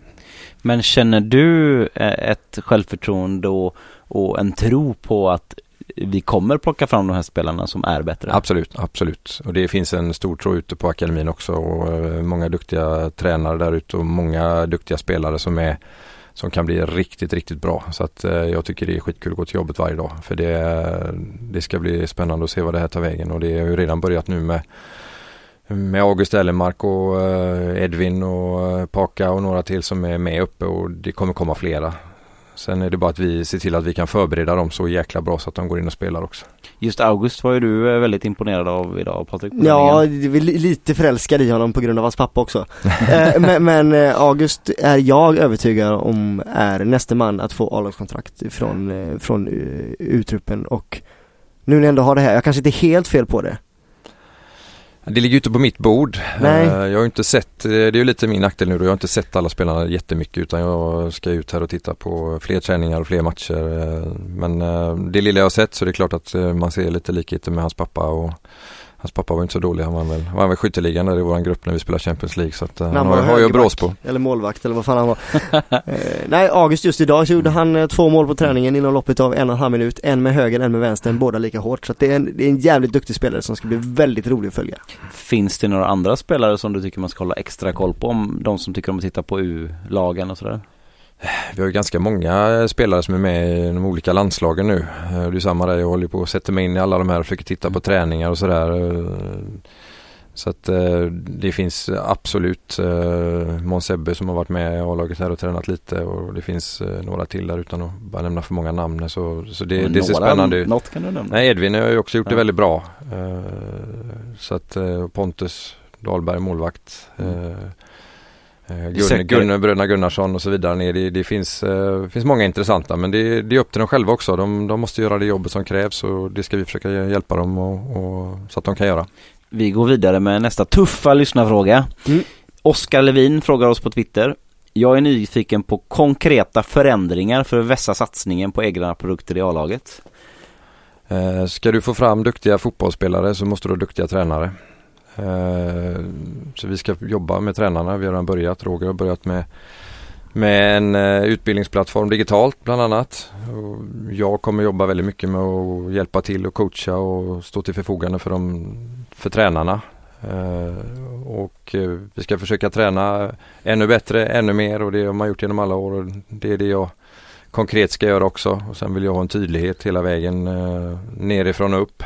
S2: Men känner du ett självförtroende och, och en tro på att vi kommer plocka fram de här spelarna som är bättre?
S3: Absolut, absolut. Och det finns en stor tro ute på akademin också och eh, många duktiga tränare där ute och många duktiga spelare som är som kan bli riktigt, riktigt bra. Så att eh, jag tycker det är skitkul att gå till jobbet varje dag. För det, det ska bli spännande att se vad det här tar vägen och det har ju redan börjat nu med med August Ellemark och eh, Edvin och eh, Paka och några till som är med uppe och det kommer komma flera. Sen är det bara att vi ser till att vi kan förbereda dem så jäkla bra så att de går in och spelar också.
S2: Just August var ju du eh, väldigt imponerad av idag Patrik.
S4: Ja, lite förälskad i honom på grund av hans pappa också. Eh, men, men eh, August är jag övertygad om är nästa man att få A-lagskontrakt från, från U-truppen och nu när jag ändå har det här, jag kanske inte är helt fel på det.
S3: Det ligger ute på mitt bord.
S4: Nej.
S3: Eh, Jag har inte sett, eh, det är ju lite min nackdel nu då, jag har inte sett alla spelarna jättemycket utan jag ska ut här och titta på fler träningar och fler matcher. Eh, Men det lilla jag har sett så det är klart att man ser lite likheter med hans pappa och hans pappa var inte så dålig, han var väl, han var väl skytteligan där i vår grupp när vi spelade Champions League så att eh,
S4: När
S3: han
S4: var
S3: har, har jag brås på.
S4: Eller målvakt eller vad fan han var. eh, nej, August just idag så gjorde han eh, två mål på träningen inom loppet av en och en halv minut. En med höger, en med vänster, båda lika hårt. Så att det, är en, det är en jävligt duktig spelare som ska bli väldigt rolig att följa.
S2: Finns det några andra spelare som du tycker man ska hålla extra koll på? Om de som tycker om att titta på U-lagen och sådär?
S3: Vi har ju ganska många spelare som är med i de olika landslagen nu. Eh, Det är samma där, jag håller på att sätta mig in i alla de här och försöker titta på träningar och sådär. Eh, Så att eh, det finns absolut Måns som har varit med i A-laget här och tränat lite och det finns några till där utan att bara nämna för många namn. Så, så det, det ser spännande ut.
S2: Något kan du nämna.
S3: Nej Edvin har ju också gjort det
S2: Ja.
S3: väldigt bra. Så att Pontus Dahlberg målvakt.
S2: Mm.
S3: Eh,
S2: Vi
S3: Gun, Gunnar, bröderna Gunnarsson och så vidare. ner. Det, det finns, eh, finns många intressanta men det, det är upp till dem själva också. De, de måste göra det jobbet som krävs och det ska vi försöka hjälpa dem och, och, så att de kan göra.
S2: Vi går vidare med nästa tuffa lyssnarfråga.
S4: Mm.
S2: Oskar Levin frågar oss på Twitter. Jag är nyfiken på konkreta förändringar för att vässa satsningen på egna produkter i A-laget.
S3: Eh, Ska du få fram duktiga fotbollsspelare så måste du ha duktiga tränare. Eh, så vi ska jobba med tränarna. Vi har redan börjat. Roger har börjat med, med en eh, utbildningsplattform digitalt bland annat. Och jag kommer jobba väldigt mycket med att hjälpa till och coacha och stå till förfogande för, dem, för tränarna. Eh, och vi ska försöka träna ännu bättre, ännu mer och det har man gjort genom alla år. Och det är det jag konkret ska göra också. Och sen vill jag ha en tydlighet hela vägen nerifrån och upp.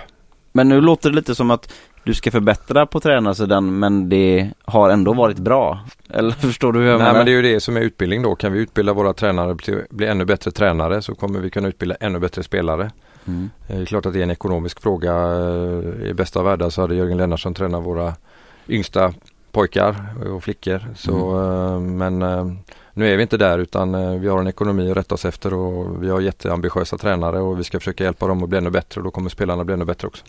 S2: Men nu låter det lite som att du ska förbättra på tränarsidan men det har ändå varit bra. Eller förstår du hur jag
S3: Nej
S2: menar?
S3: men det är ju det som är utbildning då. Kan vi utbilda våra tränare till att bli ännu bättre tränare så kommer vi kunna utbilda ännu bättre spelare.
S2: Mm.
S3: Det är klart att det är en ekonomisk fråga. Eh, I bästa världar så hade Jörgen Lennartsson tränat våra yngsta pojkar och flickor. Så, eh, Men eh, nu är vi inte där utan vi har en ekonomi att rätta oss efter och vi har jätteambitiösa tränare och vi ska försöka hjälpa dem att bli ännu bättre och då kommer spelarna bli ännu bättre också.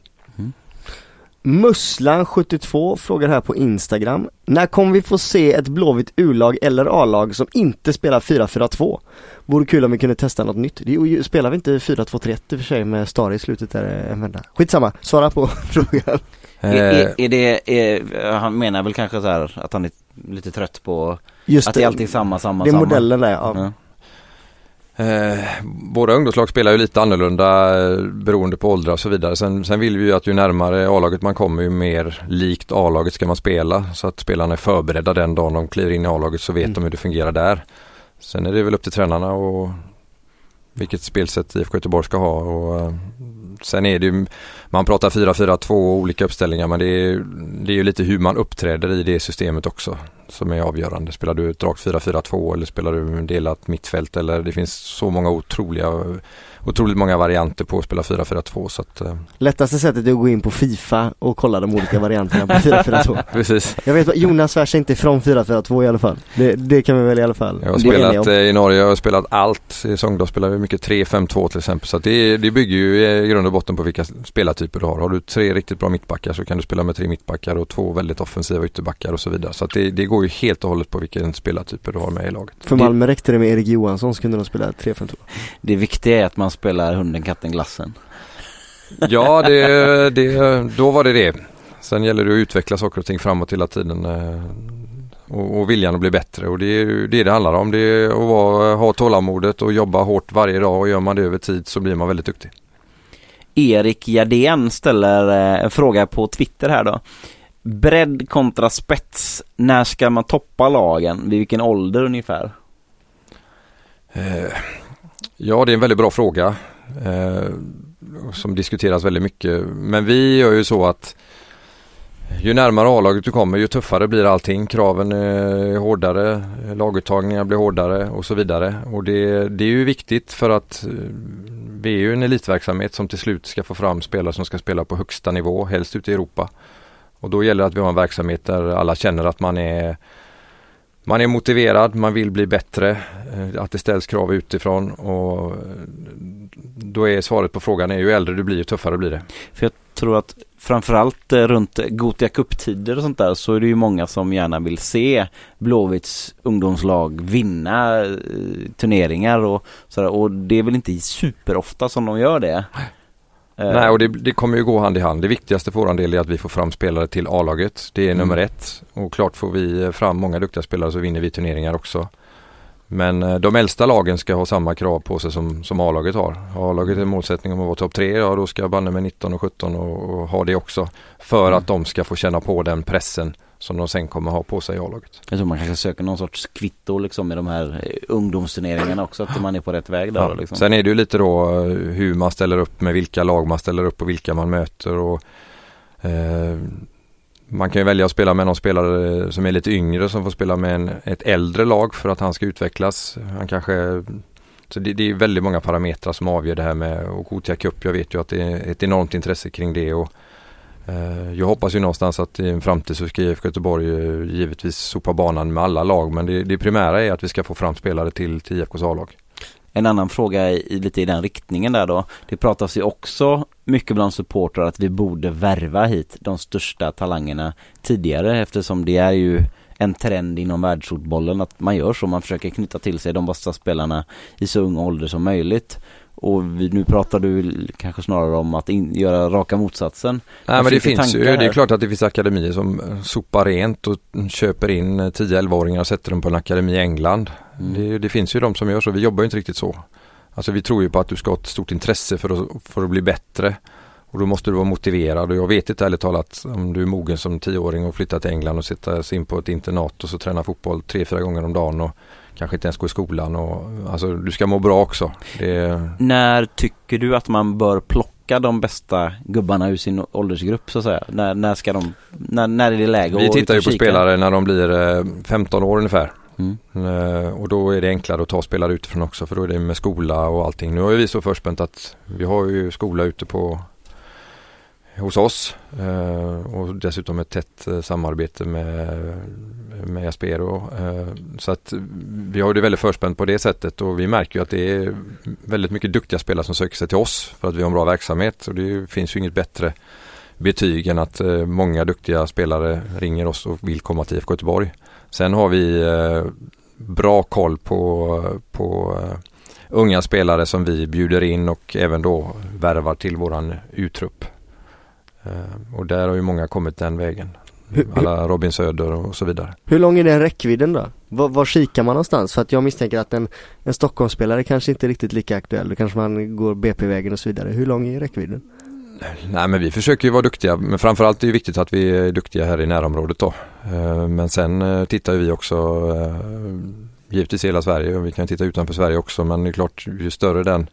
S4: Musslan72 frågar här på Instagram. När kommer vi få se ett Blåvitt U-lag eller A-lag som inte spelar 4-4-2? Vore kul om vi kunde testa något nytt. Det är ju- spelar vi inte 4-2-3-1 i och för sig med Stare i slutet där eh, en vända. Skitsamma, svara på frågan.
S2: Är,
S3: Eh,
S2: är, är det, är, han menar väl kanske så här att han är lite trött på
S4: Just
S2: att det är alltid samma, samma,
S4: det är
S2: samma.
S4: modellen där ja.
S2: Ja.
S3: Eh, våra ungdomslag spelar ju lite annorlunda eh, beroende på åldrar och så vidare. Sen, sen vill vi ju att ju närmare A-laget man kommer ju mer likt A-laget ska man spela. Så att spelarna är förberedda den dagen de kliver in i A-laget så vet
S4: Mm.
S3: de hur det fungerar där. Sen är det väl upp till tränarna och vilket spelsätt IFK Göteborg ska ha. Och, eh, sen är det ju, man pratar 4-4-2 och olika uppställningar men det är, det är ju lite hur man uppträder i det systemet också som är avgörande. Spelar du ett rakt 4-4-2 eller spelar du delat mittfält eller det finns så många otroliga otroligt många varianter på att spela 4-4-2 så att eh,
S4: Lättaste sättet är att gå in på Fifa och kolla de olika varianterna på 4-4-2.
S3: precis.
S4: Jag vet Jonas svär sig inte ifrån 4-4-2 i alla fall. Det, det kan vi väl i alla fall
S3: Jag har spelat eh, i Norge, jag har spelat allt. I Sogndal spelar vi mycket 3-5-2 till exempel. Så det, det bygger ju i grund och botten på vilka spelartyper du har. Har du tre riktigt bra mittbackar så kan du spela med tre mittbackar och två väldigt offensiva ytterbackar och så vidare. Så det, det går ju helt och hållet på vilken spelartyper du har med i laget.
S4: För Malmö räckte det med Erik Johansson så kunde de spela 3-5-2.
S2: Det viktiga är att man spelar hunden, katten, glassen.
S3: Ja, det, det, då var det det. Sen gäller det att utveckla saker och ting framåt hela tiden. eh, och, och viljan att bli bättre och det är det det handlar om. Det är att vara, ha tålamodet och jobba hårt varje dag och gör man det över tid så blir man väldigt duktig.
S2: Erik Gardén ställer eh, en fråga på Twitter här då. Bredd kontra spets. När ska man toppa lagen? Vid vilken ålder ungefär?
S3: Eh, ja, det är en väldigt bra fråga eh, som diskuteras väldigt mycket. Men vi gör ju så att ju närmare A-laget du kommer ju tuffare blir allting. Kraven är hårdare, laguttagningar blir hårdare och så vidare. Och det, det är ju viktigt för att eh, vi är ju en elitverksamhet som till slut ska få fram spelare som ska spela på högsta nivå, helst ute i Europa. Och då gäller det att vi har en verksamhet där alla känner att man är man är motiverad, man vill bli bättre, eh, att det ställs krav utifrån och eh, då är svaret på frågan är ju äldre du blir ju tuffare blir det.
S2: För jag tror att framförallt eh, runt Gotia Cup-tider och sånt där så är det ju många som gärna vill se Blåvitts ungdomslag vinna turneringar och sådär och det är väl inte superofta som de gör det. Eh,
S3: Nej och det, det kommer ju gå hand i hand. Det viktigaste för våran del är att vi får fram spelare till A-laget. Det är
S2: Mm.
S3: nummer ett. Och klart får vi fram många duktiga spelare så vinner vi turneringar också. Men eh, de äldsta lagen ska ha samma krav på sig som, som A-laget har. A-laget en målsättning om att vara topp tre, ja då ska banne med 19 och 17 och, och ha det också. För
S2: Mm.
S3: att de ska få känna på den pressen som de sen kommer ha på sig i A-laget.
S2: Jag tror man kanske söker någon sorts kvitto liksom i de här eh, ungdomsturneringarna också att man är på rätt väg där
S3: Ja.
S2: liksom.
S3: Sen är det ju lite då eh, hur man ställer upp med vilka lag man ställer upp och vilka man möter. Och, eh, man kan ju välja att spela med någon spelare som är lite yngre som får spela med en, ett äldre lag för att han ska utvecklas. Han kanske så det, det är väldigt många parametrar som avgör det här med och Gothia Cup. Jag vet ju att det är ett enormt intresse kring det. Och, Eh, jag hoppas ju någonstans att i en framtid så ska IFK Göteborg eh, givetvis sopa banan med alla lag. Men det, det primära är att vi ska få fram spelare till, till IFKs A-lag.
S2: En annan fråga i, i lite i den riktningen där då. Det pratas ju också mycket bland supportrar att vi borde värva hit de största talangerna tidigare eftersom det är ju en trend inom världsfotbollen att man gör så. Man försöker knyta till sig de bästa spelarna i så ung ålder som möjligt. Och vi, nu pratar du kanske snarare om att in, göra raka motsatsen.
S3: Nej
S2: Vad
S3: men det
S2: finns
S3: ju, det är klart att det finns akademier som eh, sopar rent och köper in eh, 10-11-åringar och sätter dem på en akademi i England.
S2: Mm.
S3: Det, det finns ju de som gör så, vi jobbar ju inte riktigt så. Alltså vi tror ju på att du ska ha ett stort intresse för att, för att bli bättre. Och då måste du vara motiverad och jag vet inte ärligt talat om du är mogen som 10-åring och flyttar till England och sitta sig in på ett internat och så träna fotboll tre, fyra gånger om dagen och kanske inte ens gå i skolan och alltså du ska må bra också. Det,
S2: När tycker du att man bör plocka de bästa gubbarna ur sin åldersgrupp så att säga? När, när ska de, när, när är det läge
S3: Vi tittar ju på
S2: kika?
S3: spelare när de blir eh, 15 år ungefär.
S2: Mm.
S3: Eh, Och då är det enklare att ta spelare utifrån också för då är det med skola och allting. Nu har ju vi så förspänt att vi har ju skola ute på hos oss eh, och dessutom ett tätt eh, samarbete med, med Aspero. Eh, Så att vi har det väldigt förspänt på det sättet och vi märker ju att det är väldigt mycket duktiga spelare som söker sig till oss för att vi har en bra verksamhet och det finns ju inget bättre betyg än att eh, många duktiga spelare ringer oss och vill komma till IFK Göteborg. Sen har vi eh, bra koll på, på eh, unga spelare som vi bjuder in och även då värvar till våran U-trupp. Eh, och där har ju många kommit den vägen. Alla Robin Söder och så vidare.
S4: Hur lång är den räckvidden då? Var, var kikar man någonstans? För att jag misstänker att en, en Stockholmsspelare kanske inte är riktigt lika aktuell. Då kanske man går BP-vägen och så vidare. Hur lång är räckvidden?
S3: Nej men vi försöker ju vara duktiga men framförallt är det viktigt att vi är duktiga här i närområdet då. Eh, Men sen eh, tittar vi också givetvis hela Sverige och vi kan titta utanför Sverige också men det är klart ju större den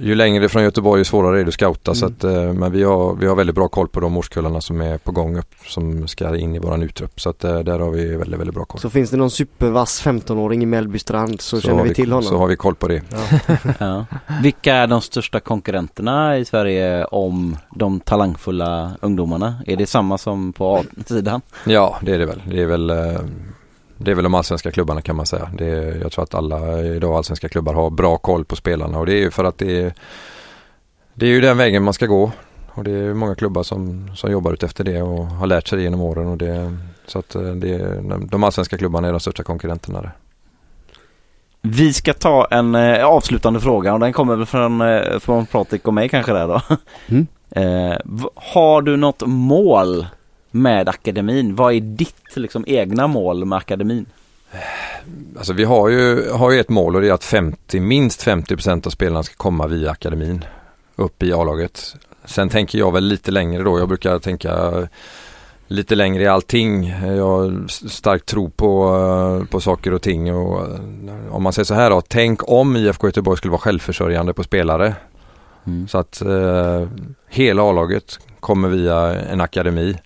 S3: ju längre från Göteborg ju svårare är det att scouta så
S4: Mm.
S3: att, eh, men vi har, vi har väldigt bra koll på de årskullarna som är på gång upp som ska in i våran utrupp så att eh, där har vi väldigt, väldigt bra koll.
S4: Så finns det någon supervass 15-åring i Mellbystrand så, känner
S3: har
S4: vi till honom.
S3: Så har vi koll på det.
S4: Ja.
S2: Ja. Vilka är de största konkurrenterna i Sverige om de talangfulla ungdomarna? Är det samma som på A-sidan?
S3: Ja, det är det väl. Det är väl, eh, det är väl de allsvenska klubbarna kan man säga. Det är, jag tror att alla idag allsvenska klubbar har bra koll på spelarna och det är ju för att det är, det är ju den vägen man ska gå. Och det är många klubbar som, som jobbar ut efter det och har lärt sig det genom åren. Och det, så att eh, det, är- de allsvenska klubbarna är de största konkurrenterna där.
S2: Vi ska ta en eh, avslutande fråga och den kommer väl från, eh, från Pratik och mig kanske där då.
S4: Mm.
S2: Eh, har du något mål med akademin. Vad är ditt liksom, egna mål med akademin?
S3: Alltså vi har ju, har ju ett mål och det är att 50, minst 50% av spelarna ska komma via akademin upp i A-laget. Sen tänker jag väl lite längre då. Jag brukar tänka lite längre i allting. Jag har stark tro på, på saker och ting. Och, om man säger så här då, tänk om IFK Göteborg skulle vara självförsörjande på spelare.
S2: Mm.
S3: Så att eh, hela A-laget kommer via en akademi.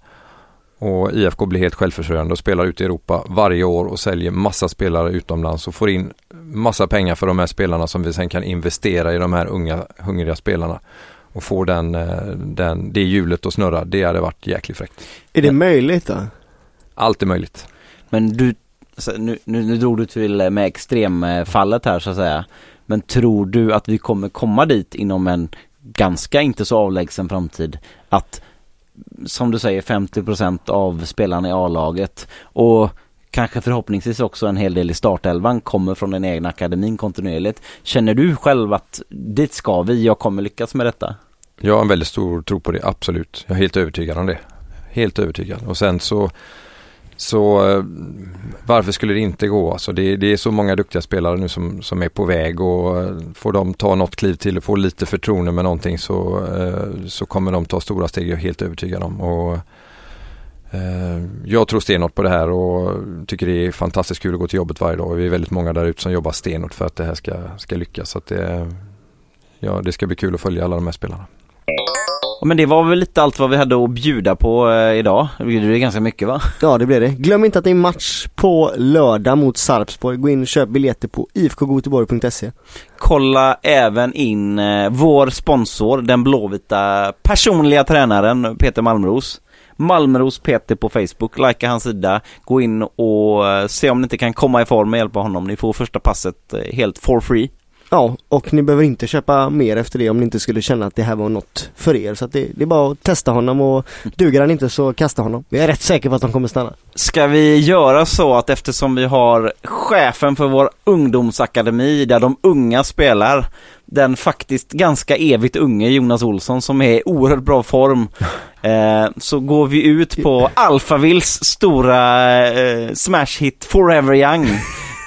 S3: Och IFK blir helt självförsörjande och spelar ute i Europa varje år och säljer massa spelare utomlands och får in massa pengar för de här spelarna som vi sen kan investera i de här unga hungriga spelarna. Och få den, eh, den, det hjulet att snurra, det hade varit jäkligt fräckt.
S4: Är det möjligt då?
S3: Allt är möjligt.
S2: Men du, nu, nu, nu drog du till eh, med extremfallet här så att säga. Men tror du att vi kommer komma dit inom en ganska inte så avlägsen framtid att som du säger 50% av spelarna i A-laget och kanske förhoppningsvis också en hel del i startelvan kommer från den egna akademin kontinuerligt. Känner du själv att dit ska vi, jag kommer lyckas med detta?
S3: Jag har en väldigt stor tro på det, absolut. Jag är helt övertygad om det. Helt övertygad. Och sen så, så eh, varför skulle det inte gå? Alltså det, det är så många duktiga spelare nu som, som är på väg och eh, får de ta något kliv till och få lite förtroende med någonting så, eh, så kommer de ta stora steg, jag är helt övertygad om. Och, jag tror stenhårt på det här och tycker det är fantastiskt kul att gå till jobbet varje dag. Vi är väldigt många där ute som jobbar stenhårt för att det här ska, ska lyckas. Så att det, ja, det ska bli kul att följa alla de här spelarna.
S2: Men det var väl lite allt vad vi hade att bjuda på eh, idag. Det är ganska mycket va?
S4: Ja det blir det. Glöm inte att det är match på lördag mot Sarpsborg. Gå in och köp biljetter på ifkgoteborg.se.
S2: Kolla även in eh, vår sponsor, den blåvita personliga tränaren Peter Malmros. Malmros Peter på Facebook, likea hans sida, gå in och eh, se om ni inte kan komma i form och hjälpa honom. Ni får första passet helt for free.
S4: Ja, och ni behöver inte köpa mer efter det om ni inte skulle känna att det här var något för er. Så det, det är bara att testa honom och duger han inte så kasta honom. Jag är rätt säker på att de kommer stanna.
S2: Ska vi göra så att eftersom vi har chefen för vår ungdomsakademi där de unga spelar, den faktiskt ganska evigt unge Jonas Olsson som är i oerhört bra form, eh, så går vi ut på Alphavilles stora eh, smash hit Forever Young.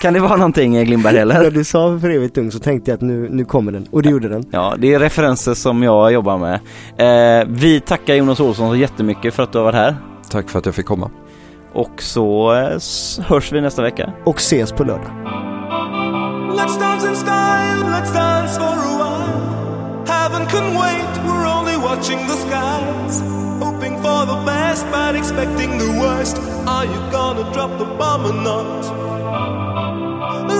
S2: Kan det vara någonting Glimberg
S4: När
S2: eller?
S4: du sa för evigt ung så tänkte jag att nu, nu kommer den. Och det gjorde den.
S2: Ja, det är referenser som jag jobbar med. Eh, vi tackar Jonas Olsson så jättemycket för att du har varit här.
S3: Tack för att jag fick komma.
S2: Och så eh, hörs vi nästa vecka.
S4: Och ses på lördag.
S7: Let's dance in style, let's dance for a while. Heaven can wait, we're only watching the skies. Hoping for the best, but expecting the worst. Are you gonna drop the bomb or not?